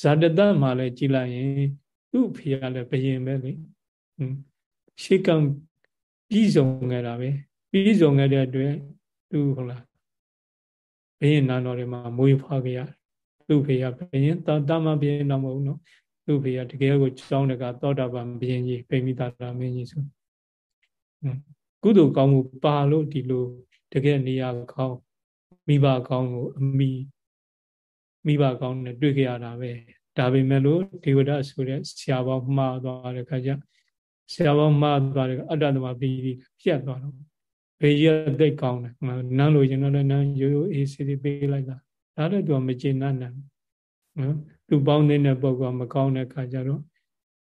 ဇာတတမှာလည်းကြည်လိုက်ရင်သူ့ဖေကလည်းဘယင်ပဲလေရှေးကံပြီးဆုံးခဲ့တာပဲပြီးဆုံးခဲ့တဲ့အတွက်သူဟုတ်လားဘယင်နာတော်တွေမှာမွေးဖွားခဲ့ရသူ့ဖေကဘယင်တာမဘယင်တော့မဟုတ်နော်သူ့ဖေကတကယ်ကိုကျောင်းတကသောတာပန်ဘယင်ကြီးပိမိတာတာမင်းကြီးဆိုကုသိုလ်ကောင်းမှုပါလို့ဒီလိုတကယ်နေရာကောင်းမိဘကောင်းကိုအမိ မိဘကောင်းနဲ့တွေ့ကြရတာပဲဒါပေမဲ့လို့ဒေဝဒဆိုတဲ့ဆရာပေါင်းမှားသွားတဲ့ခါကျဆရာပေါင်းမှားသွားတဲ့အတ္တသမပီတိပြတ်သွားတော့ဘေးကြီးအသိကောင်းတယ်နန်းလို့ကျွန်တော်လည်းနန်းရိုးရိုးအေးစီစီပေးလိုက်တာဒါလည်းသူကမကျေနပ်နိုင်နော်သူပေါင်းနေတဲ့ပုဂ္ဂိုလ်ကမကောင်းတဲ့ခါကျတော့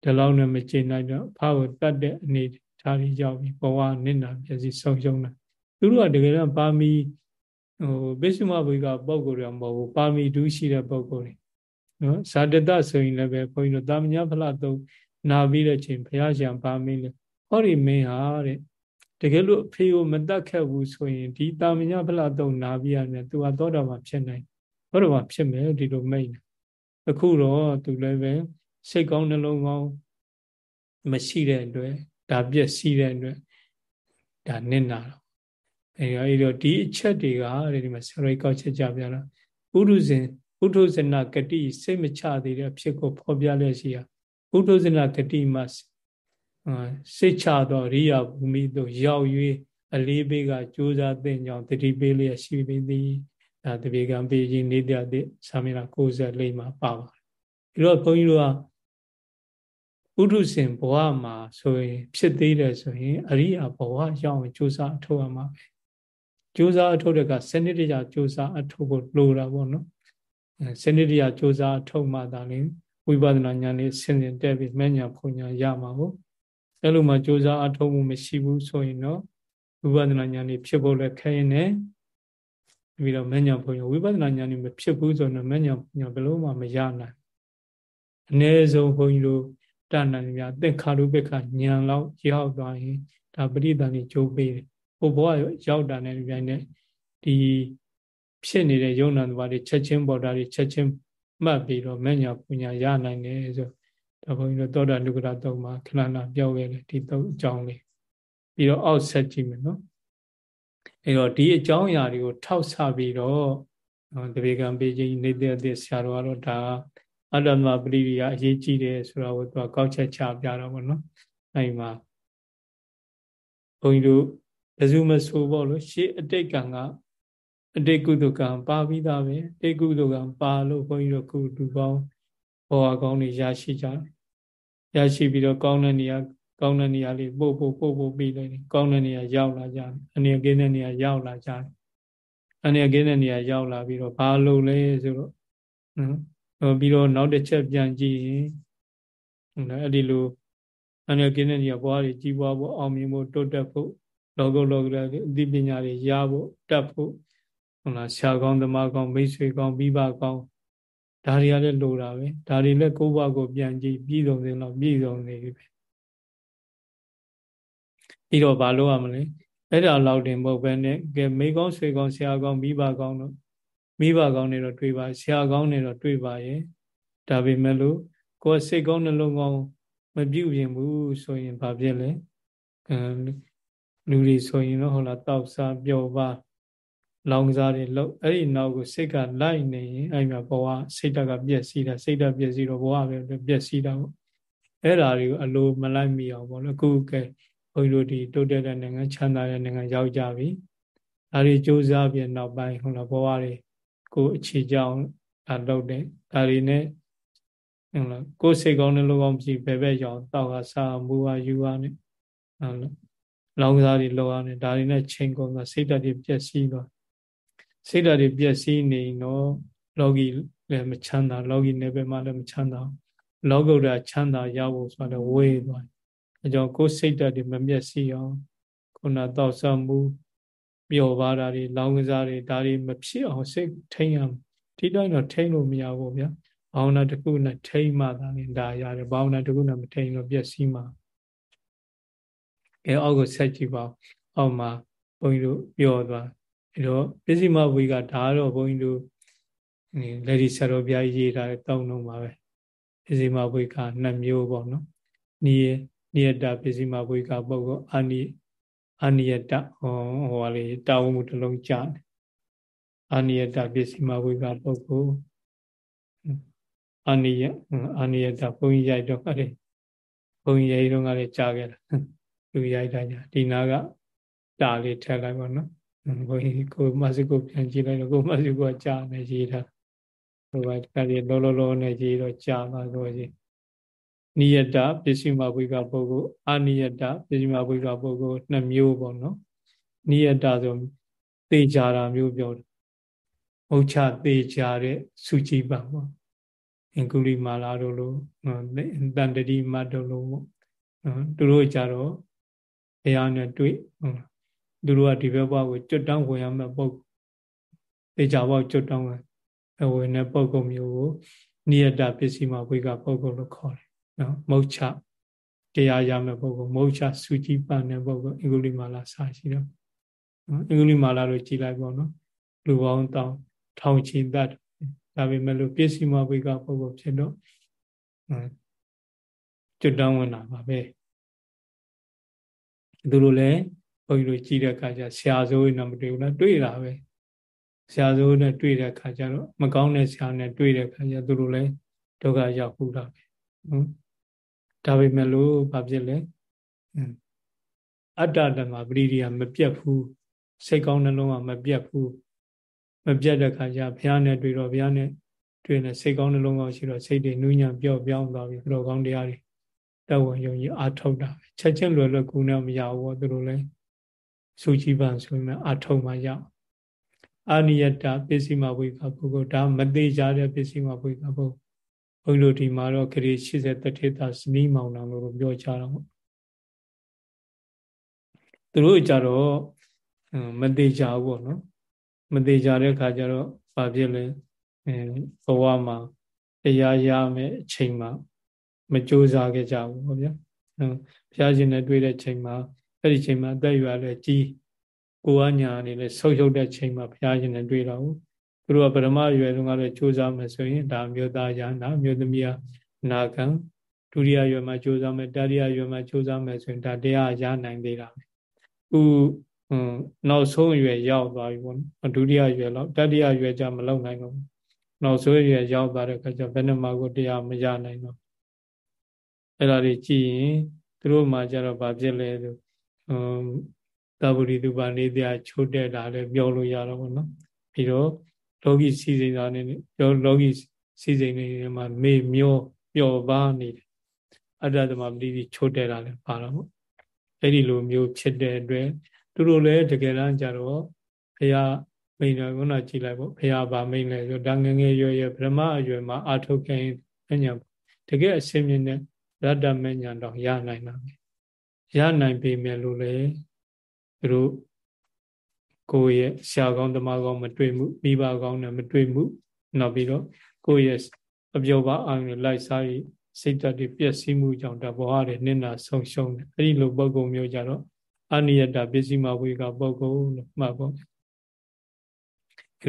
ဒီလောက်နဲ့မကျေနပ်တော့ဖားကိုတတ်တဲ့အနေထားကြီးရောက်ပြီးဘဝနစ်နာပြည့်စည်ဆုံးရှုံးတာသူတို့ကတကယ်တော့ပါမီ ဟိုဘိစုမဘုရားပုံကိုယ်တွေမဟုတ်ဘူးပါမီဒူးရှိတဲ့ပုံကိုယ်တွေနော်ဇာတတဆိုရင်လည်းပဲဘုန်းကြီးတို့တာမညာဖလားသုံးနာပြီးတဲ့ချိန်ဘုရားရှင်ပါမီလေဟောဒီမင်းဟာတဲ့တကယ်လို့အဖေကိုမတတ်ခဲ့ဘူးဆိုရင်ဒီတာမညာဖလားသုံးနာပြီးရတယ်သူကသောတာပန်ဖြစ်နိုင်သောတာပန်ဖြစ်မယ်ဒီလိုမိတ်နေအခုတော့သူလည်းပဲစိတ်ကောင်းနှလုံးကောင်းမရှိတဲ့အတွက်ဒါပြည့်စည်တဲ့အတွက်ဒါနစ်နာတော့ အဲတော့ဒီအချက်တွေကဒီမှာဆရာကြီးကောက်ချက်ကြပြတာပုရုဇဉ်ပုထုဇဏဂတိစိတ်မချသေးတဲ့အဖြစ်ကိုဖော်ပြလက်ရှိဟာပုထုဇဏဂတိမှာစိတ်ချသောရိယာဘူမိသို့ရောက်၍အလေးပေးကကြိုးစားတဲ့ကြောင့်တတိပေးလျက်ရှိပေသည်ဒါတပေကံပေးခြင်းနေတဲ့တဲ့သာမေလာ64မှာပါပါတယ်ဒါတော့ဘုန်းကြီးတို့ကပုထုဇဉ်ဘဝမှာဆိုရင် ဖြစ်သေးတယ်ဆိုရင်အရိယာဘဝရောက်ရင်ကြိုးစားအထောက်အမှာပဲ ကြိုးစားအထုတ်တဲ့ကစနစ်တကျကြိုးစားအထုတ်ဖို့လိုတာပေါ့နော်စနစ်တကျကြိုးစားအထုတ်မှသာလေဝိပဿနာဉာဏ်လေးဆင်ဆင်တက်ပြီးမဲ့ညာဖွညာရမှာဟုတ်အဲ့လိုမှကြိုးစားအထုတ်မှုမရှိဘူးဆိုရင်တော့ဝိပဿနာဉာဏ်လေးဖြစ်ဖို့လည်းခဲရင်လည်းပြီးတော့မဲ့ညာဖွညာဝိပဿနာဉာဏ်လေးမဖြစ်ဘူးဆိုတော့မဲ့ညာဖွညာဘယ်လို့မှမရနိုင်အ ਨੇ ဆုံးဘုန်းကြီးတို့တဏ္ဍာများသင်္ခါရုပ္ပခဉာဏ်လောက်ရောက်သွားရင်ဒါပရိသန်ကြီးကြိုးပေးတယ် ဟိုဘဝရောက်တာနဲ့ပြိုင်တဲ့ဒီဖြစ်နေတဲ့ယုံနာတဘာတွေချက်ချင်းပေါ်တာတွေချက်ချင်းမှတ်ပြီးတော့မညာပညာရနိုင်တယ်ဆိုဒါဘုန်းကြီးတို့သောတာနုကရတုံမှာခဏနာပြောခဲ့တယ်ဒီသုံးအကြောင်းလေးပြီးတော့အောက်ဆက်ကြည့်မယ်နော်အဲတော့ဒီအကြောင်းအရာတွေကိုထောက်ဆပြီးတော့တပေကံပေးခြင်းနေတဲ့တဲ့ဆရာတော်ကတော့ဒါအတ္တမပရိယာအရေးကြီးတယ်ဆိုတာကိုသူကကောက်ချက်ချပြတော့ဗောနော်အဲဒီမှာဘုန်းကြီးတို့ ဘယ်သူမဆိုပေါ့လို့ရှေးအတိတ်ကံကအတိတ်ကုသကံပါပြီးသားပဲအတိတ်ကုသကံပါလို့ဘုန်းကြီးတို့ကုတူပေါင်းဘောအကောင်းတွေရရှိကြတယ်ရရှိပြီးတော့ကောင်းတဲ့နေရာကောင်းတဲ့နေရာလေးပို့ပို့ပို့ပို့ပြီးလိုက်တယ်ကောင်းတဲ့နေရာရောက်လာကြတယ်အနေကင်းတဲ့နေရာရောက်လာကြတယ်အနေကင်းတဲ့နေရာရောက်လာပြီးတော့ဘာလုပ်လဲဆိုတော့နော်ပြီးတော့နောက်တစ်ချက်ပြန်ကြည့်ရင်အဲ့ဒီလိုအနေကင်းတဲ့နေရာဘွားတွေကြီးပွားဖို့အောင်မြင်ဖို့တိုးတက်ဖို့ လောကုလောကရအသိပညာတွေရဖို့တတ်ဖို့ဟုတ်လားဆရာကောင်းသမားကောင်းမိတ်ဆွေကောင်းပြီးပါကောင်းဒါတွေကလည်းလိုတာပဲဒါတွေလည်းကိုယ့်ဘဝကိုပြန်ကြည့်ပြည်စုံစင်တော့ပြည်စုံနေပြီပဲပြီးတော့ဘာလို့ရမလဲအဲ့ဒါလောက်တင်မဟုတ်ပဲနဲ့ကဲမိကောင်းဆွေကောင်းဆရာကောင်းမိဘကောင်းတော့မိဘကောင်းနေတော့တွေ့ပါဆရာကောင်းနေတော့တွေ့ပါရဲ့ဒါပေမဲ့လို့ကိုယ်စိတ်ကောင်းနှလုံးကောင်းမပြုတ်ရင်ဘူးဆိုရင်ဘာဖြစ်လဲအဲ လူတွေဆိုရင်တော့ဟုတ်လားတောက်စားပျော်ပါလောင်စားတွေလောက်အဲ့ဒီနောက်ကိုစိတ်ကလိုက်နေရင်အဲ့မှာဘဝစိတ်တကပြည့်စည်တာစိတ်တပြည့်စည်တော့ဘဝပဲပြည့်စည်တာပေါ့အဲ့ဓာတွေကိုအလိုမလိုက်မိအောင်ပေါ့နော်အခုကဲဘုန်းကြီးတို့ဒီတိုးတက်တဲ့နိုင်ငံချမ်းသာတဲ့နိုင်ငံရောက်ကြပြီဒါတွေစူးစမ်းပြီးနောက်ပိုင်းဟုတ်လားဘဝတွေကိုအခြေကြောင်းဒါလုပ်တယ်ဒါတွေနဲ့ဟုတ်လားကိုယ်စိတ်ကောင်းတဲ့လူကောင်းပြီဘယ်ဘက်ရောက်တောက်ကစားမူဟာယူဟာနဲ့ဟုတ်လား လောင်းစားတွေလောရတယ်ဒါတွေနဲ့ချိန်ကုန်တာစိတ်ဓာတ်တွေပျက်စီးသွားစိတ်ဓာတ်တွေပျက်စီးနေတော့လောကီလည်းမချမ်းသာလောကီနယ်ပယ်မှာလည်းမချမ်းသာလောကုတ္တရာချမ်းသာရဖို့ဆိုတော့ဝေးသွားအကြောင်းကိုယ်စိတ်ဓာတ်တွေမပျက်စီးအောင်ခုနတောက်ဆမှုပျော်ပါတာတွေလောင်းကစားတွေဒါတွေမဖြစ်အောင်စိတ်ထိန်အောင်ဒီတိုင်းတော့ထိန်လို့မရဘူးဗျာဘာဝနာတစ်ခုနဲ့ထိန်မှသာလေဒါရတယ်ဘာဝနာတစ်ခုနဲ့မထိန်တော့ပျက်စီးမှာ အဲအောက်ကိုဆက်ကြည့်ပါအောက်မှာဘုန်းကြီးတို့ပြောသွားအဲတော့ပစ္စည်းမဝေကဒါတော့ဘုန်းကြီးတို့လက်ဒီဆရာတော်ဘုရားရေးထားတဲ့တောင်းလုံးပါပဲပစ္စည်းမဝေကနှစ်မျိုးပေါ့နော်နိယနိယတပစ္စည်းမဝေကပုဂ္ဂိုလ်အာနိအာနိယတဟောဟောလေးတာဝမှုတစ်လုံးကြားတယ်အာနိယတပစ္စည်းမဝေကပုဂ္ဂိုလ်အာနိယအာနိယတဘုန်းကြီးရိုက်တော့အဲ့ဒီဘုန်းကြီးရိုက်တော့ကလည်းကြားခဲ့တာ လူရိုက်တာညာဒီနာကတာလေးထည့်လိုက်ပါနော်ဘုန်းကြီးကိုမဆုကိုပြန်ကြည့်လိုက်တော့ကိုမဆုကကြားနေရေးတာဟိုဘက်ကလေးလောလောလောနဲ့ရေးတော့ကြားပါတော့ကြီးနိယတပစ္စည်းမဝိကပုဂ္ဂိုလ်အနိယတပစ္စည်းမဝိကပုဂ္ဂိုလ်နှစ်မျိုးပေါ့နော်နိယတဆိုသေချာတာမျိုးပြောတယ်မုတ်ချသေချာတဲ့စုကြည်ပါပေါ့အင်္ဂုလိမာလာတို့လိုတန်တတိမတ်တို့လိုပေါ့နော်သူတို့ကြတော့ ဘုရားနဲ့တွေ့ဟုတ်လားသူတို့ကဒီဘက်ဘဝကိုကျွတ်တောင်းဝင်ရမယ့်ပုံသေချာဘောကျွတ်တောင်းဝင်တဲ့ပုံကုမျိုးကိုနိယတပစ္စည်းမှာဝိကပုံကုလို့ခေါ်တယ်နော်မုတ်ချတရားရမယ့်ပုံကုမုတ်ချစုကြည်ပန်တဲ့ပုံကုအင်္ဂုလိမာလာစာရှိတော့နော်အင်္ဂုလိမာလာလို့ကြည်လိုက်ပေါ့နော်လူပေါင်းတောင်းထောင်ချီတတ်ဒါပေမဲ့လို့ပစ္စည်းမှာဝိကပုံကုဖြစ်တော့ကျွတ်တောင်းဝင်တာပါပဲ သူတို့လည်းဘုန်းကြီးတို့ကြည့်တဲ့အခါကျဆရာစိုးရင်တော့မတွေ့ဘူးလားတွေ့တာပဲဆရာစိုးနဲ့တွေ့တဲ့အခါကျတော့မကောင်းတဲ့ဆရာနဲ့တွေ့တဲ့အခါကျသူတို့လည်းဒုက္ခရောက်ဘူးတာပဲနော်ဒါပေမဲ့လို့ဘာဖြစ်လဲအတ္တဓမ္မပရိရိယမပြတ်ဘူးစိတ်ကောင်းနှလုံးကမပြတ်ဘူးမပြတ်တဲ့ခါကျဘုရားနဲ့တွေ့တော့ဘုရားနဲ့တွေ့နေစိတ်ကောင်းနှလုံးကောင်းရှိတော့စိတ်တွေနူးညံ့ပျော့ပြောင်းသွားပြီဘုရားကောင်းတရားတွေ တဝန်ယုံကြည်အာထုတ်တာပဲချက်ချင်းလွယ်လွယ်ကူနဲ့မရဘူးပေါ့သူတို့လည်းစူကြည်ပန်ဆိုရင်အာထုတ်မှရအာနိယတပစ္စည်းမဝိကပုဂ္ဂိုလ်ဒါမသေးကြတဲ့ပစ္စည်းမဝိကပုဂ္ဂိုလ်ဘုန်းကြီးတို့ဒီမှာတော့ခရီး80တထေတာစနီးမောင်တော်လို့ပြောကြတော့သူတို့ကြတော့မသေးကြဘူးပေါ့နော်မသေးကြတဲ့ခါကျတော့ဘာဖြစ်လဲအဲဘဝမှာတရားရမယ်အချိန်မှာ မကြိုးစားခဲ့ကြဘူးပေါ့ဗျာဘုရားရှင်နဲ့တွေ့တဲ့ချိန်မှာအဲ့ဒီချိန်မှာအသက်အရွယ်လည်းကြီးကိုယ်ကညာအနေနဲ့ဆုပ်ယုပ်တဲ့ချိန်မှာဘုရားရှင်နဲ့တွေ့တော့သူတို့ကပရမအရွယ်တုန်းကလည်းကြိုးစားမယ်ဆိုရင်ဒါမျိုးသားရနာမျိုးသမီးကနာခံဒုတိယရွယ်မှာကြိုးစားမယ်တတိယရွယ်မှာကြိုးစားမယ်ဆိုရင်ဒါတရားရနိုင်သေးတာပဲခုနောက်ဆုံးရွယ်ရောက်သွားပြီပေါ့နော်ဒုတိယရွယ်လောက်တတိယရွယ်ကျမလုံနိုင်တော့ဘူးနောက်ဆုံးရွယ်ရောက်သွားတဲ့အခါကျဘယ်နှမကိုတရားမရနိုင်တော့ အဲ့ဒါတွေကြည့်ရင်သူတို့မှကျတော့ဘာဖြစ်လဲဆိုဟိုသဗ္ဗရိတုပါနေတရားချိုးတဲ့တာလည်းပြောလို့ရတော့ဘောနော်ပြီးတော့လောကီစီစဉ်တာနေပြောလောကီစီစဉ်နေမှာမေ့မျောပျော်ပါနေတယ်အတ္တသမပတိချိုးတဲ့တာလည်းပါတော့ပေါ့အဲ့ဒီလိုမျိုးဖြစ်တဲ့အတွက်သူတို့လည်းတကယ်တမ်းကျတော့ဘုရားမိန်တော်ကနာကြည်လိုက်ပေါ့ဘုရားဗာမိန်လဲဆိုဒါငငယ်ရွယ်ရွယ်ဗြဟ္မအရွယ်မှာအာထုတ်ခင်အညာတကယ်အစင်းမြင့်တဲ့ ရတ္တမဉ္ဇဏ်တော့ရနိုင်တာပဲရနိုင်ပေမဲ့လို့လေသူတို့ကိုယ့်ရဲ့ဆရာကောင်းတမကောင်းမတွေ့မှုမိဘကောင်းနဲ့မတွေ့မှုနောက်ပြီးတော့ကိုယ့်ရဲ့အပြောပါအောင်လိုက်စားပြီးစိတ်ဓာတ်တွေပျက်စီးမှုကြောင့်တဘောဟာတွေနစ်နာဆုံးရှုံးတယ်အဲ့ဒီလိုပုံကုံမျိုးကြတော့အနိယတပစ္စည်းမဝေကပုံကုံလို့မှတ်ပေါ့အဲ့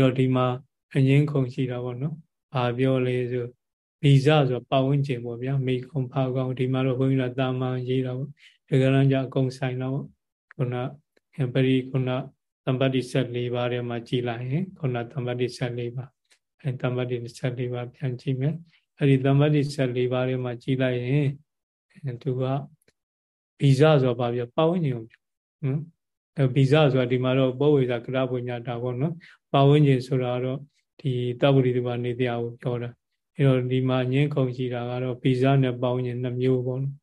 တော့ဒီမှာအငင်းခုန်ရှိတာပေါ့နော်ဘာပြောလဲဆို ဗီဇဆိုပတ်ဝန်းကျင်ပေါ့ဗျာမိခုံဖာကောင်ဒီမှာတော့ဘုန်းကြီးကတာမန်ရေးတာပေါ့ဒီကရန်ကြအကုန်ဆိုင်တော့ခုနပရိခုနတမ္ပတ္တိ14ပါးထဲမှာကြည်လိုက်ရင်ခုနတမ္ပတ္တိ14ပါးအဲတမ္ပတ္တိ14ပါးပြန်ကြည့်မယ်အဲ့ဒီတမ္ပတ္တိ14ပါးထဲမှာကြည်လိုက်ရင်သူကဗီဇဆိုပါပြပတ်ဝန်းကျင်ကိုနော်အဲဗီဇဆိုတာဒီမှာတော့ဘောဝေဇာကရပညာတာပေါ့နော်ပတ်ဝန်းကျင်ဆိုတာတော့ဒီတပ္ပရိဒီပါနေတရားကိုပြောတာ အဲတော့ဒီမှာညင်းခုံရှိတာကတော့ဗီဇနဲ့ပတ်ဝန်းကျင်နှမျိုးပေါ့နော်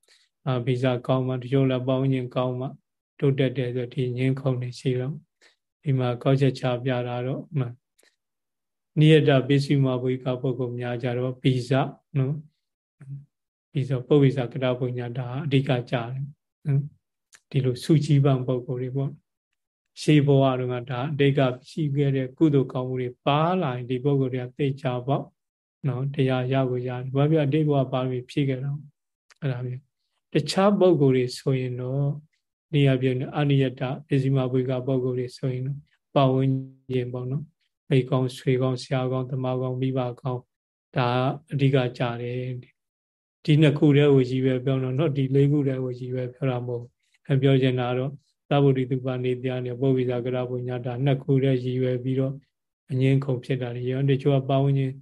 အာဗီဇကောင်းမှတချို့လည်းပတ်ဝန်းကျင်ကောင်းမှတိုးတက်တယ်ဆိုဒီညင်းခုံနေရှိတော့ဒီမှာကောက်ချက်ချပြတာတော့နိယတပစ္စည်းမဘွေကပုဂ္ဂိုလ်များကြတော့ဗီဇနော်ဗီဇပုဗ္ဗိဇကရပညာတာအဓိကကြတယ်နော်ဒီလိုစုကြည်ပံပုဂ္ဂိုလ်တွေပေါ့ရှေးဘဝတုန်းကဒါအတိတ်ကရှိခဲ့တဲ့ကုသိုလ်ကောင်းမှုတွေပါလာရင်ဒီပုဂ္ဂိုလ်တွေကသိကြပေါ့ နော်တရားရကိုရတယ်ဘာဖြစ်အတိတ်ဘဝပါပြီးဖြည့်ခဲ့တော့အဲ့ဒါမျိုးတခြားပုဂ္ဂိုလ်တွေဆိုရင်တော့နေရာပြည့်အနိယတပစ္စည်းမဘွေကပုဂ္ဂိုလ်တွေဆိုရင်တော့ပဝန်းကျင်ပေါ့နော်မိကောင်းဆွေကောင်းဆရာကောင်းတမကောင်းမိဘကောင်းဒါအဓိကကြတယ်ဒီနှစ်ခုတည်းကိုရည်ပဲပြောတော့နော်ဒီလေးခုတည်းကိုရည်ပဲပြောတာမဟုတ်အပြောချင်တာတော့သဗ္ဗုဒိတုပနေတရားနဲ့ပုဗ္ဗိဇာကရပုညတာနှစ်ခုတည်းရည်ရွယ်ပြီးတော့အငင်းခုန်ဖြစ်တာတွေရောတချို့ကပါဝင်ခြင်း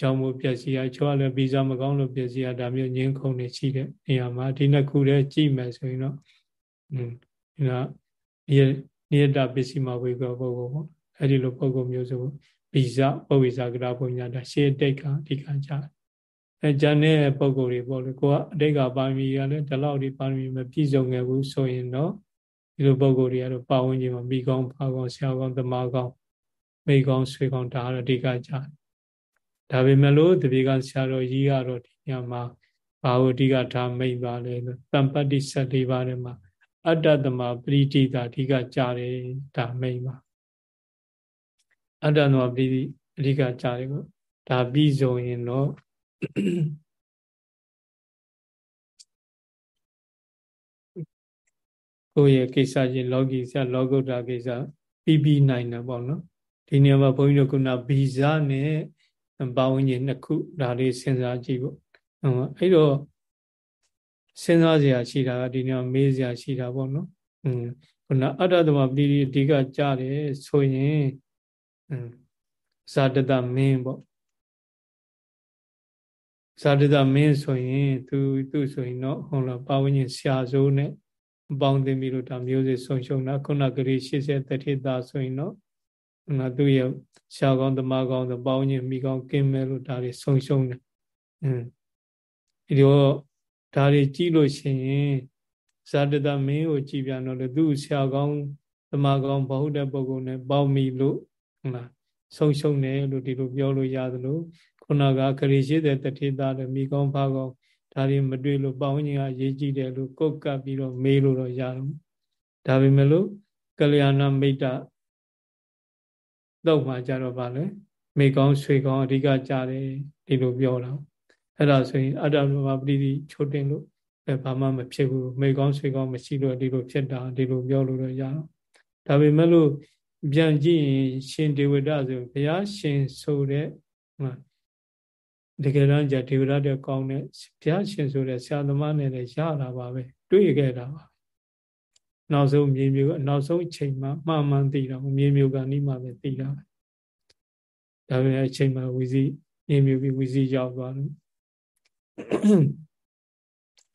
ကြောင့်မို့ပျက်စီးရချို့ကလည်းဗီဇာမကောင်းလို့ပျက်စီးရဒါမျိုးငင်းခုန်နေရှိတဲ့နေရာမှာဒီနှစ်ခုတည်းကြည့်မယ်ဆိုရင်တော့อืมဒါနိယတပစ္စည်းမဝေကောပုဂ္ဂိုလ်ပေါ့အဲ့ဒီလိုပုဂ္ဂိုလ်မျိုးဆိုဗီဇပုဗ္ဗိဇာကရပုညတာရှေးတိတ်ကအဓိကကြတယ်အဲကျန်တဲ့ပုံကိုယ်တွေပေါ့လေကိုကအတိတ်ကပါရမီကလည်းဒီလောက်ဒီပါရမီမပြည့်စုံခဲ့ဘူးဆိုရင်တော့ဒီလိုပုံကိုယ်တွေကတော့ပါဝင်ခြင်းမှာမိကောင်းဖာကောင်းဆရာကောင်းတမကောင်းမိကောင်းဆွေကောင်းဒါကတော့အဓိကကြတယ် ဒါပေမဲ့လို့တပိကဆရာတော်ကြီးကတော့ဒီညမှာဘာဝအဓိကထားမိတ်ပါလဲတံပတ္တိ14ပါးထဲမှာအတ္တသမပရိတိတာအဓိကကြတယ်ဒါမိတ်ပါအတ္တသမပရိတိအဓိကကြတယ်ပေါ့ဒါပြီးဆိုရင်တော့ကိုယ့်ရဲ့ကိစ္စချင်းလောကီဆရာလောကုတ္တကိစ္စပြီးပြီးနိုင်တယ်ပေါ့နော်ဒီနေရာမှာဘုန်းကြီးတို့ကဗီဇနဲ့ ပါဝင်ကြီးနှစ်ခုဒါလေးစဉ်းစားကြည့်ပေါ့အဲ့တော့စဉ်းစားစရာရှိတာကဒီနေရာမေးစရာရှိတာပေါ့နော်อืมခုနအတ္တသမပတိအဓိကကြားတယ်ဆိုရင်อืมဇာတတမင်းပေါ့ဇာတိတမင်းဆိုရင်သူသူဆိုရင်တော့ဟုတ်လားပါဝင်ရင်ဆရာစိုးနဲ့ပေါင်းသိပြီးလို့ဒါမျိုးစေ့ဆုံးရှုံတာခုနကလေး80တတိတာဆိုရင်တော့ ငါသူ့ရဲ့ဆရာကောင်းတမကောင်းသပေါင်းရင်မိကောင်းကင်းမဲ့လို့ဒါတွေဆုံးရှုံတယ်อืมဒီတော့ဒါတွေကြည့်လို့ရှိရင်ဇာတိတမင်းကိုကြည်ပြန်တော့လေသူ့ဆရာကောင်းတမကောင်းဘဟုတဲ့ပုဂ္ဂိုလ်နဲ့ပေါင်းမိလို့ဟုတ်လားဆုံးရှုံးတယ်လို့ဒီလိုပြောလို့ရသလိုခုနကခရီးရှိတဲ့တတိသားတွေမိကောင်းဖားကောင်းဒါတွေမတွေ့လို့ပေါင်းခြင်းကရေးကြည့်တယ်လို့ကုတ်ကပ်ပြီးတော့မေးလို့တော့ရတယ်ဒါပေမဲ့လို့ကလျာဏမိတ်တ တော့မှကြတော့ဗာလဲမိကောင်းဆွေကောင်းအဓိကကြတယ်ဒီလိုပြောတာအဲ့ဒါဆိုရင်အတ္တဘဝပရိတိချုပ်တင်လို့အဲဘာမှမဖြစ်ဘူးမိကောင်းဆွေကောင်းမရှိလို့ဒီလိုဖြစ်တာဒီလိုပြောလို့တော့ရတော့ဒါပေမဲ့လို့ပြန်ကြည့်ရင်ရှင်ဒေဝဒဆိုဘုရားရှင်ဆိုတဲ့တကယ်တမ်းကျဒေဝဒတဲ့ကောင်းတဲ့ဘုရားရှင်ဆိုတဲ့ဆရာသမားနဲ့လည်းရတာပါပဲတွေ့ခဲ့တာပါ နောက်ဆုံးမြေမျိုးနောက်ဆုံးအချိန်မှာမှန်မှန်သိတာမြေမျိုးကနိမှပဲသိတာဒါပေမဲ့အချိန်မှာဝီစီမြေမျိုးပြီးဝီစီရောက်သွားတယ်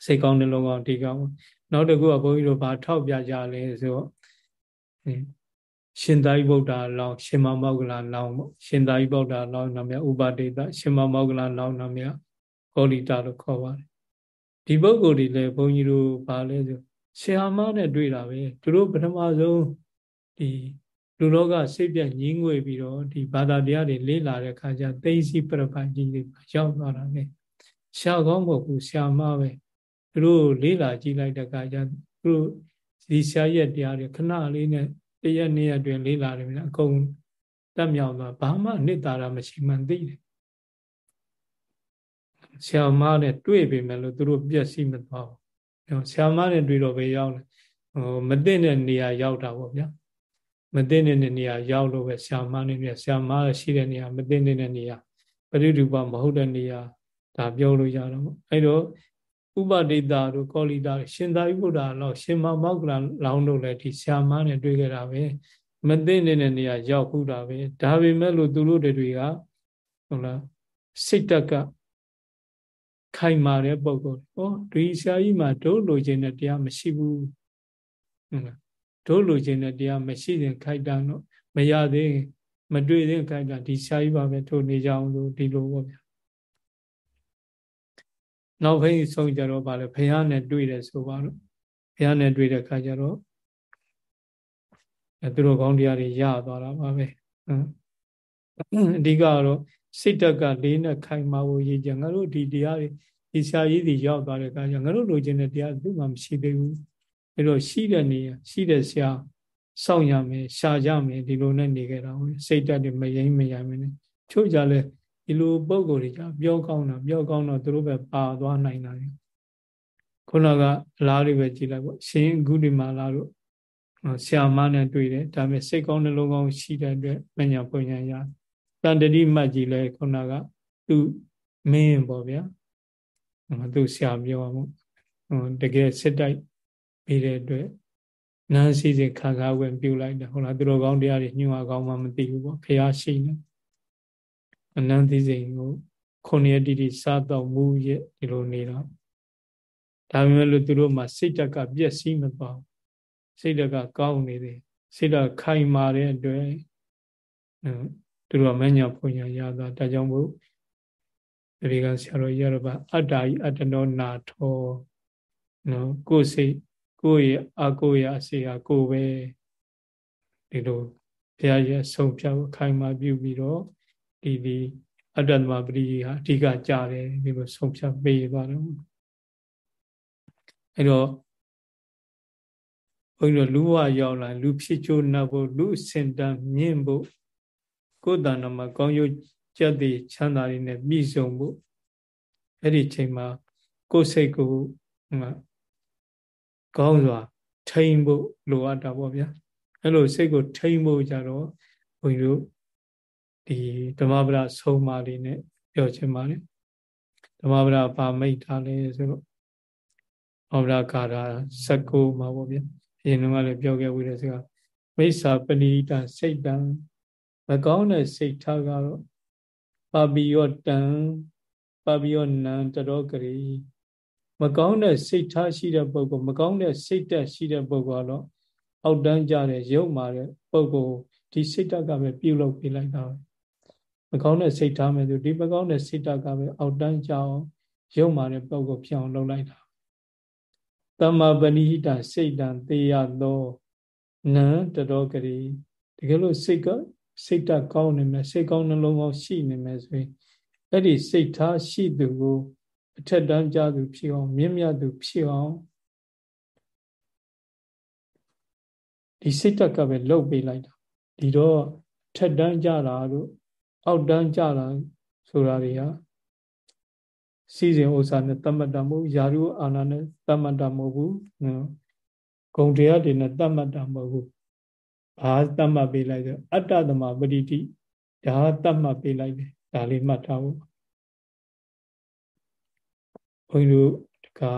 စိတ်ကောင်းနှလုံးကောင်းဒီကောင်းနောက်တစ်ခုကဘုန်းကြီးတို့ဘာထောက်ပြကြလဲဆိုတော့ရှင်သာရိပုတ္တရာလောင်းရှင်မောဂ္ဂလာလောင်းပေါ့ရှင်သာရိပုတ္တရာလောင်းနာမည်ဥပဒေတရှင်မောဂ္ဂလာလောင်းနာမည်ကောလိတာလို့ခေါ်ပါတယ်ဒီပုဂ္ဂိုလ်တွေလည်းဘုန်းကြီးတို့ဘာလဲဆို ဆရာမနဲ့တွေ့တာပဲသူတို့ပထမဆုံးဒီလူလောကစိတ်ပြညင်းငွေပြီးတော့ဒီဘာသာတရားတွေလေ့လာတဲ့အခါကျသိသိပြရပိုင်ကြီးတွေရောက်သွားတာပဲရှားကောင်းမဟုတ်ဘူးဆရာမပဲသူတို့လေ့လာကြည့်လိုက်တဲ့အခါကျသူတို့ဒီဆရာရဲ့တရားတွေခဏလေးနဲ့တရက်နေ့အတွင်းလေးလာတယ်ဗျာအကုန်တက်မြောက်သွားဘာမှနှစ်သာရမရှိမှန်သိတယ်ဆရာမနဲ့တွေ့ပေမဲ့လို့သူတို့ပြည့်စည်မသွားဘူး ဆရာမနဲ့တွေ့တော့ပဲရောက်တယ်ဟိုမသိတဲ့နေရာရောက်တာပေါ့ဗျာမသိတဲ့နေရာရောက်လို့ပဲဆရာမနဲ့ပြဆရာမရှိတဲ့နေရာမသိတဲ့နေရာပရိဒုပမဟုတ်တဲ့နေရာဒါပြောလို့ရတော့အဲ့တော့ဥပဒိတာတို့ကောလိတာရှင်သာရိပုတ္တရာလောက်ရှင်မမောက္ကလလောင်းတို့လည်းဒီဆရာမနဲ့တွေ့ခဲ့တာပဲမသိနေတဲ့နေရာရောက်ခုတာပဲဒါပေမဲ့လို့သူတို့တွေကဟုတ်လားစိတ်တက်က ခိုင်မာတဲ့ပုံကိုဟောဒီဆရာကြီးမှာဒုလိုချင်တဲ့တရားမရှိဘူးဟုတ်လားဒုလိုချင်တဲ့တရားမရှိရင်ခိုက်တာတော့မရသေးမတွေ့သေးခိုက်တာဒီဆရာကြီးပါပဲထို့နေကြအောင်လို့ဒီလိုပေါ့ဗျာနောက်ဘိန်းဆုံးကြတော့ဗာလဲဘုရားနဲ့တွေ့တယ်ဆိုပါတော့ဘုရားနဲ့တွေ့တဲ့ခါကျတော့အဲသူတို့ကောင်းတရားတွေရသွားတာပါပဲအဓိကတော့ စိတ်တက်ကလေးနဲ့ခိုင်မာဖို့ရည်ကြငါတို့ဒီတရားတွေဒီဆရာကြီးတွေရောက်သွားတဲ့အခါကျငါတို့လိုချင်တဲ့တရားသူ့မှာမရှိသေးဘူးအဲတော့ရှိတဲ့နေရာရှိတဲ့ဆရာစောင့်ရမယ်ရှာကြမယ်ဒီလိုနဲ့နေကြတာဟုတ်စိတ်တက်တွေမယိမ့်မယိုင်မနဲ့ချို့ကြလဲဒီလိုပုံကိုယ်တွေကြပြောကောင်းတာပြောကောင်းတော့သူတို့ပဲပါသွားနိုင်တာခုနကအလားတွေပဲကြည်လိုက်ပေါ့ရှင်ဂုတိမာလာတို့ဆရာမနဲ့တွေ့တယ်ဒါပေမဲ့စိတ်ကောင်းနှလုံးကောင်းရှိတဲ့အတွက်မညာပုံညာရတ န်တတိမှတ်ကြီးလဲခုနကသူမင်းပေါ့ဗျာသူဆရာပြောအောင်တကယ်စစ်တိုက်ပြီးတဲ့အတွက်နန်းစီစဉ်ခံစားဝင်ပြုလိုက်တယ်ဟုတ်လားသူတို့ကောင်းတရားတွေညှို့အောင်မှမသိဘူးပေါ့ဖះရှိနေအနန္တိစိန်ကိုခုနှစ်ရက်တိတိစားတော့မူရဲ့ဒီလိုနေတာဒါပေမဲ့လို့သူတို့မှာစိတ်တက်ကပြည့်စည်မသွားစိတ်တက်ကကောင်းနေတယ်စိတ်တက်ခိုင်မာတဲ့အတွက် သူတို့ကမညာဖွညာရတာဒါကြောင့်မို့ဒီကဆရာတော်ရတော့အတ္တာဤအတ္တနောနာထောနော်ကိုယ်စိတ်ကိုယ့်ရဲ့အကိုရအစေဟာကိုယ်ပဲဒီလိုဘုရားရဲ့ဆုံးဖြတ်ခိုင်မာပြုပြီးတော့ဒီဒီအတ္တမပရိဟာအဓိကကြတယ်ဒီလိုဆုံးဖြတ်ပေးသွားတယ်အဲ့တော့ဘုန်းကြီးတို့လူဝရောက်လာလူဖြစ်ချိုးနှပ်ဖို့လူစင်တန်မြင့်ဖို့ ကိုယ်တဏ္ဍမှာကောင်းရုပ်ကြက်တည်ချမ်းသာတွေနဲ့ပြည့်စုံဖို့အဲ့ဒီချိန်မှာကိုယ်စိတ်ကိုကောင်းစွာထိန်ဖို့လိုအပ်တာပေါ့ဗျာအဲ့လိုစိတ်ကိုထိန်ဖို့ကြတော့ဘုန်းကြီးတို့ဒီဓမ္မပဒဆုံးမလေးနဲ့ပြောချင်ပါတယ်ဓမ္မပဒပါမိတ်ထားလဲဆိုတော့ဩဗရာကာရာ16မှာပေါ့ဗျာအရင်ကလည်းပြောခဲ့ဝိတဲ့စကားမိစ္ဆာပဏိတစိတ်တံမ ကောင်းတဲ့စိတ်ထားကတော့ပါပိယောတံပါပိယောနံတရောကရီမကောင်းတဲ့စိတ်ထားရှိတဲ့ပုဂ္ဂိုလ်မကောင်းတဲ့စိတ်တက်ရှိတဲ့ပုဂ္ဂိုလ်ကတော့အောက်တန်းကြတဲ့ရုပ်မာတဲ့ပုဂ္ဂိုလ်ဒီစိတ်တက်ကပဲပြုတ်လုပ်ပေးလိုက်တာပဲမကောင်းတဲ့စိတ်ထားမယ်ဆိုဒီမကောင်းတဲ့စိတ်တက်ကပဲအောက်တန်းကြအောင်ရုပ်မာတဲ့ပုံကိုဖြစ်အောင်လုပ်လိုက်တာတမ္မာပဏိဟိတစိတ်တံသေရသောနံတတော်ကလေးတကယ်လို့စိတ်က စိတ်တက်ကောင်းနေမယ်စိတ်ကောင်းနှလုံးကောင်းရှိနေမယ်ဆိုရင်အဲ့ဒီစိတ်ထားရှိသူကိုအထက်တန်းကြသူဖြစ်အောင်မြင့်မြတ်သူဖြစ်အောင်ဒီစိတ်တက်ကပဲလှုပ်ပေးလိုက်တာဒီတော့ထက်တန်းကြတာတို့အောက်တန်းကြတာဆိုတာတွေကစီစဉ်ဥစ္စာနဲ့တတ်မှတ်တာမဟုတ်ယာရုအာနာနဲ့တတ်မှတ်တာမဟုတ်ဘူးနော်ဂုံတရားတွေနဲ့တတ်မှတ်တာမဟုတ်ဘူး ဘာတတ်မှတ်ပေးလိုက်ဆိုအတ္တသမပတိတိဒါတတ်မှတ်ပေးလိုက်တယ်ဒါလေးမှတ်ထားဖို့ဘုန်းကြီးတို့တခါ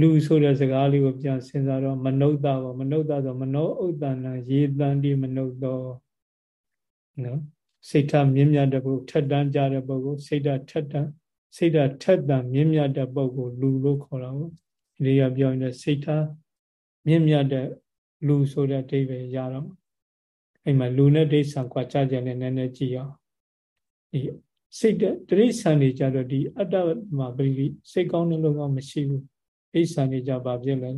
လူဆိုတဲ့စကားလေးကိုပြန်စဉ်းစားတော့မနုဿပေါ့မနုဿဆိုမနောဥဒ္ဒနာရေတန်ဒီမနုဿတော့နော်စိတ်ထားမြင့်မြတ်တဲ့ပုဂ္ဂိုလ်ထက်တန်းကြတဲ့ပုဂ္ဂိုလ်စိတ်ဓာတ်ထက်တန်းစိတ်ဓာတ်ထက်တန်းမြင့်မြတ်တဲ့ပုဂ္ဂိုလ်လူလို့ခေါ်တာပေါ့ဒီကပြောရင်စိတ်ထားမြင့်မြတ်တဲ့လူဆိုတဲ့အဓိပ္ပာယ်ရတော့ အဲ့မှာလူနဲ့ဒိဋ္ဌံကွာကြကြနဲ့နည်းနည်းကြည့်အောင်ဒီစိတ်တဲ့တိရစ္ဆာန်တွေကြတော့ဒီအတ္တမှာပရိစိတ်ကောင်းတဲ့လုံးကောင်းမရှိဘူးဒိဋ္ဌံတွေကြပါပြည့်လဲ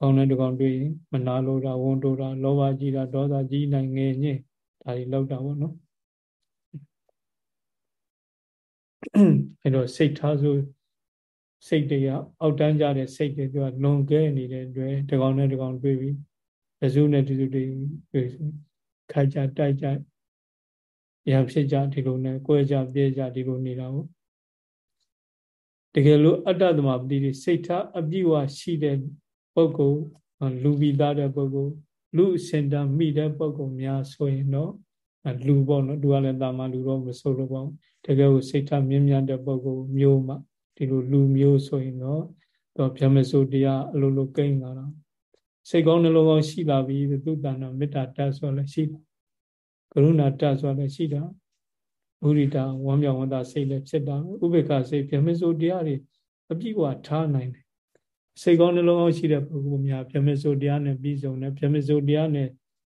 ကောင်းတဲ့တကောင်တွေ့ရင်မနာလိုတာဝန်တိုတာလောဘကြီးတာဒေါသကြီးနိုင်ငယ်ညင်းဒါတွေလောက်တာပေါ့နော်အဲ့တော့စိတ်ထားဆိုစိတ်တွေကအောက်တန်းကြတဲ့စိတ်တွေသူကလွန်ကဲနေတဲ့အတွက်တကောင်နဲ့တကောင်တွေ့ပြီးတစုနဲ့တစုတွေတွေ့ ခိုက်ကြတိုက်ကြရဖြစ်ကြဒီလိုနဲ့ကိုယ်ကြပြဲကြဒီလိုနေတာဟုတ်တကယ်လို့အတ္တသမပတိတွေစိတ်ထားအပြည့်ဝရှိတဲ့ပုဂ္ဂိုလ်လူပြီးသားတဲ့ပုဂ္ဂိုလ်လူစင်တမိတဲ့ပုဂ္ဂိုလ်များဆိုရင်တော့လူပေါ့နော်သူကလည်းတာမန်လူတော့မဆိုလို့ပေါ့တကယ်ကိုစိတ်ထားမြင့်မြတ်တဲ့ပုဂ္ဂိုလ်မျိုးမှဒီလိုလူမျိုးဆိုရင်တော့တော့ဗျမစိုးတရားအလိုလိုကိန်းလာတာ စိတ်ကောင်းနှလုံးကောင်းရှိလာပြီသူတဏ္ဍမေတ္တာတတ်ဆိုလည်းရှိကရုဏာတတ်ဆိုလည်းရှိတာမုရိတာဝမ်းမြောက်ဝမ်းသာစိတ်လည်းဖြစ်တာဥပေက္ခစိတ်ဗျမစိုးတရားတွေအပြည့်အဝထားနိုင်တယ်စိတ်ကောင်းနှလုံးကောင်းရှိတဲ့ပုဂ္ဂိုလ်များဗျမစိုးတရားနဲ့ပြီးဆုံးတယ်ဗျမစိုးတရားနဲ့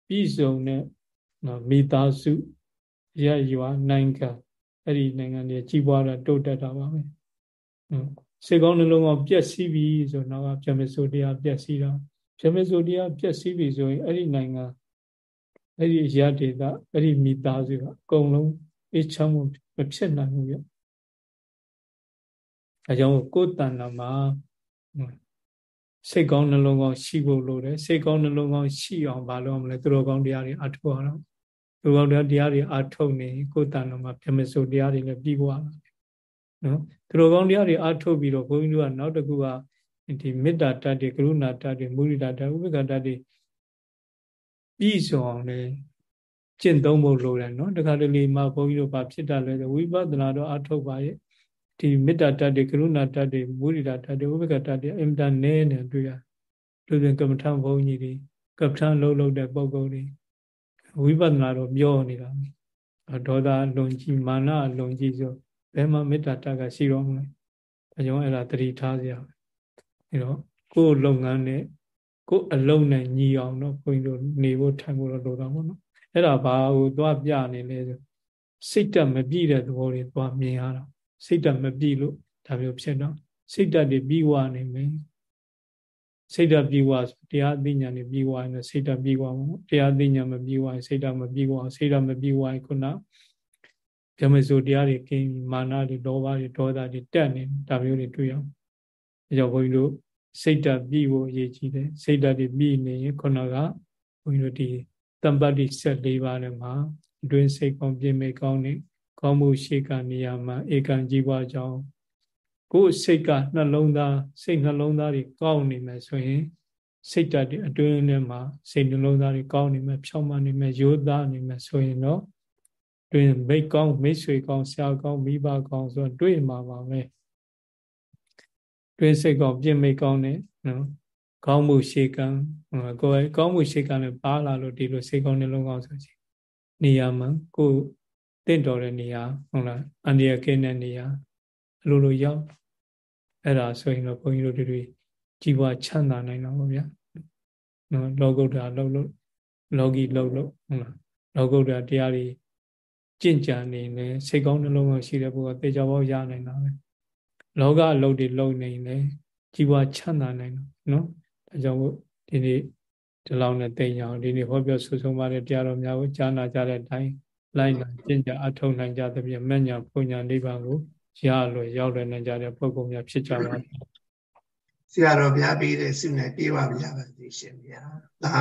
ပြီးဆုံးတဲ့နော်မိသားစုရရွာနိုင်ငံအဲ့ဒီနိုင်ငံတွေကြီးပွားတာတိုးတက်တာပါပဲစေကောင်းနှလုံးကောင်းပျက်စီးပြီဆိုတော့ဗြဟ္မစိုးတရားပျက်စီးတာ ဗြဟ္မစိုးတရားပျက်စီးပြီဆိုရင်အဲ့ဒီနိုင်ငံအဲ့ဒီရဒေတာအဲ့ဒီမိသားစုကအကုန်လုံးအေးချမ်းမှုမဖြစ်နိုင်ဘူးပြအဲကြောင့်ကိုယ်တဏ္ဍာမှာစိတ်ကောင်းနှလုံးကောင်းရှိဖို့လိုတယ်စိတ်ကောင်းနှလုံးကောင်းရှိအောင်ဘာလုပ်မလဲသူတော်ကောင်းတရားတွေအထောက်အောင်သူတော်ကောင်းတရားတွေအထောက်နေကိုယ်တဏ္ဍာမှာဗြဟ္မစိုးတရားတွေလည်းပြီးသွားတာနော်သူတော်ကောင်းတရားတွေအထုတ်ပြီးတော့ဘုန်းကြီးတို့ကနောက်တစ်ခုက ဒီမေတ္တာတတ်တွေကရုဏာတတ်တွေမုဒိတာတတ်ဥပေက္ခတတ်တွေပြီးဆုံးအောင်လေကျင့်သုံးဖို့လိုတယ်နော်တခါတလေမှဘုန်းကြီးတို့ဘာဖြစ်တာလဲဆိုဝိပဿနာတော့အထုတ်ပါရဲ့ဒီမေတ္တာတတ်တွေကရုဏာတတ်တွေမုဒိတာတတ်တွေဥပေက္ခတတ်တွေအင်တာနဲနဲ့တွေ့ရလူပြင်ကမ္မထဘုန်းကြီးတွေကမ္မထလုံးလုံးတဲ့ပုံကုန်တွေဝိပဿနာတော့ပြောနေတာဒေါသလွန်ကြီးမာနလွန်ကြီးဆိုဘယ်မှာမေတ္တာတက်ကရှိတော့မလဲအဲကြောင့်အဲ့ဒါတတိထားစရာ အဲတော့ကိုယ်လုပ်ငန်းနဲ့ကိုယ်အလုံးနဲ့ညီအောင်တော့ဘုန်းကြီးတို့နေဖို့ထိုင်ဖို့တော့လိုတာပေါ့နော်အဲ့ဒါဘာကိုသွားပြနေလဲဆိုစိတ်တက်မပြည့်တဲ့သဘောတွေသွားမြင်ရတာစိတ်တက်မပြည့်လို့ဒါမျိုးဖြစ်တော့စိတ်တက်တွေပြီးွားနေမယ်စိတ်ဓာတ်ပြီးွားဆိုတရားအသိဉာဏ်တွေပြီးွားရင်စိတ်ဓာတ်ပြီးွားမှာတရားအသိဉာဏ်မပြီးွားရင်စိတ်ဓာတ်မပြီးွားစိတ်ဓာတ်မပြီးွားရင်ခုနဗြဟ္မစိုးတရားတွေကင်းပြီးမာနတွေလောဘတွေဒေါသတွေတက်နေဒါမျိုးတွေတွေ့အောင် အဲကြောင့်ဘုန်းကြီးတို့စိတ်ဓာတ်ပြီးဖို့အရေးကြီးတယ်စိတ်ဓာတ်တွေပြီးနေရင်ခုနကဘုန်းကြီးတို့ဒီတမ္ပတ္တိ14ပါးနဲ့မှာအတွင်းစိတ်ကောင်းပြည့်မိကောင်းနေကောင်းမှုရှိကနေရာမှာဧကံကြီးပွားကြောင်းကိုယ်စိတ်ကနှလုံးသားစိတ်နှလုံးသားတွေကောင်းနေမယ်ဆိုရင်စိတ်ဓာတ်တွေအတွင်းထဲမှာစိတ်နှလုံးသားတွေကောင်းနေမယ်ဖြောင်းမနေမယ်ရိုးသားနေမယ်ဆိုရင်တော့တွင်မိတ်ကောင်းမိတ်ဆွေကောင်းဆရာကောင်းမိဘကောင်းဆိုတွေ့မှာပါပဲ တွင်စိတ်ကောင်းပြင်မိတ်ကောင်းနဲ့နော်ကောင်းမှုရှိကံကိုယ်ကောင်းမှုရှိကံနဲ့ပါလာလို့ဒီလိုစိတ်ကောင်းနှလုံးကောင်းဆိုချင်နေရာမှာကိုတင့်တော်တဲ့နေရာဟုတ်လားအန္တရာယ်ကင်းတဲ့နေရာအလိုလိုရောက်အဲ့ဒါဆိုရင်တော့ဘုန်းကြီးတို့တွေကြီးပွားချမ်းသာနိုင်တော့ဗျာနော်လောကုတ္တရာလှုပ်လို့လောကီလှုပ်လို့ဟုတ်လားလောကုတ္တရာတရားတွေကြင့်ကြံနေလေစိတ်ကောင်းနှလုံးကောင်းရှိတဲ့ဘုရားတေချာဘောရနိုင်တာပဲ လောကအလုပ်တွေလုပ်နေလေကြီးပွားချမ်းသာနိုင်တော့နော်ဒါကြောင့်မို့ဒီနေ့ဒီလောက်နဲ့တိတ်ရအောင်ဒီနေ့ဟောပြောဆွဆုံးပါတဲ့တရားတော်များကိုကြားနာကြတဲ့အတိုင်းလိုက်လာကျင့်ကြအထောက်နိုင်ကြသဖြင့်မညာပူညာနိဗ္ဗာန်ကိုရလွယ်ရောက်လွယ်နိုင်ကြတဲ့ပုဂ္ဂိုလ်များဖြစ်ကြပါစေဆရာတော်ဘုရားပေးတဲ့ဆုနဲ့ပြေဝပါကြပါစေရှင်ဗျာသာ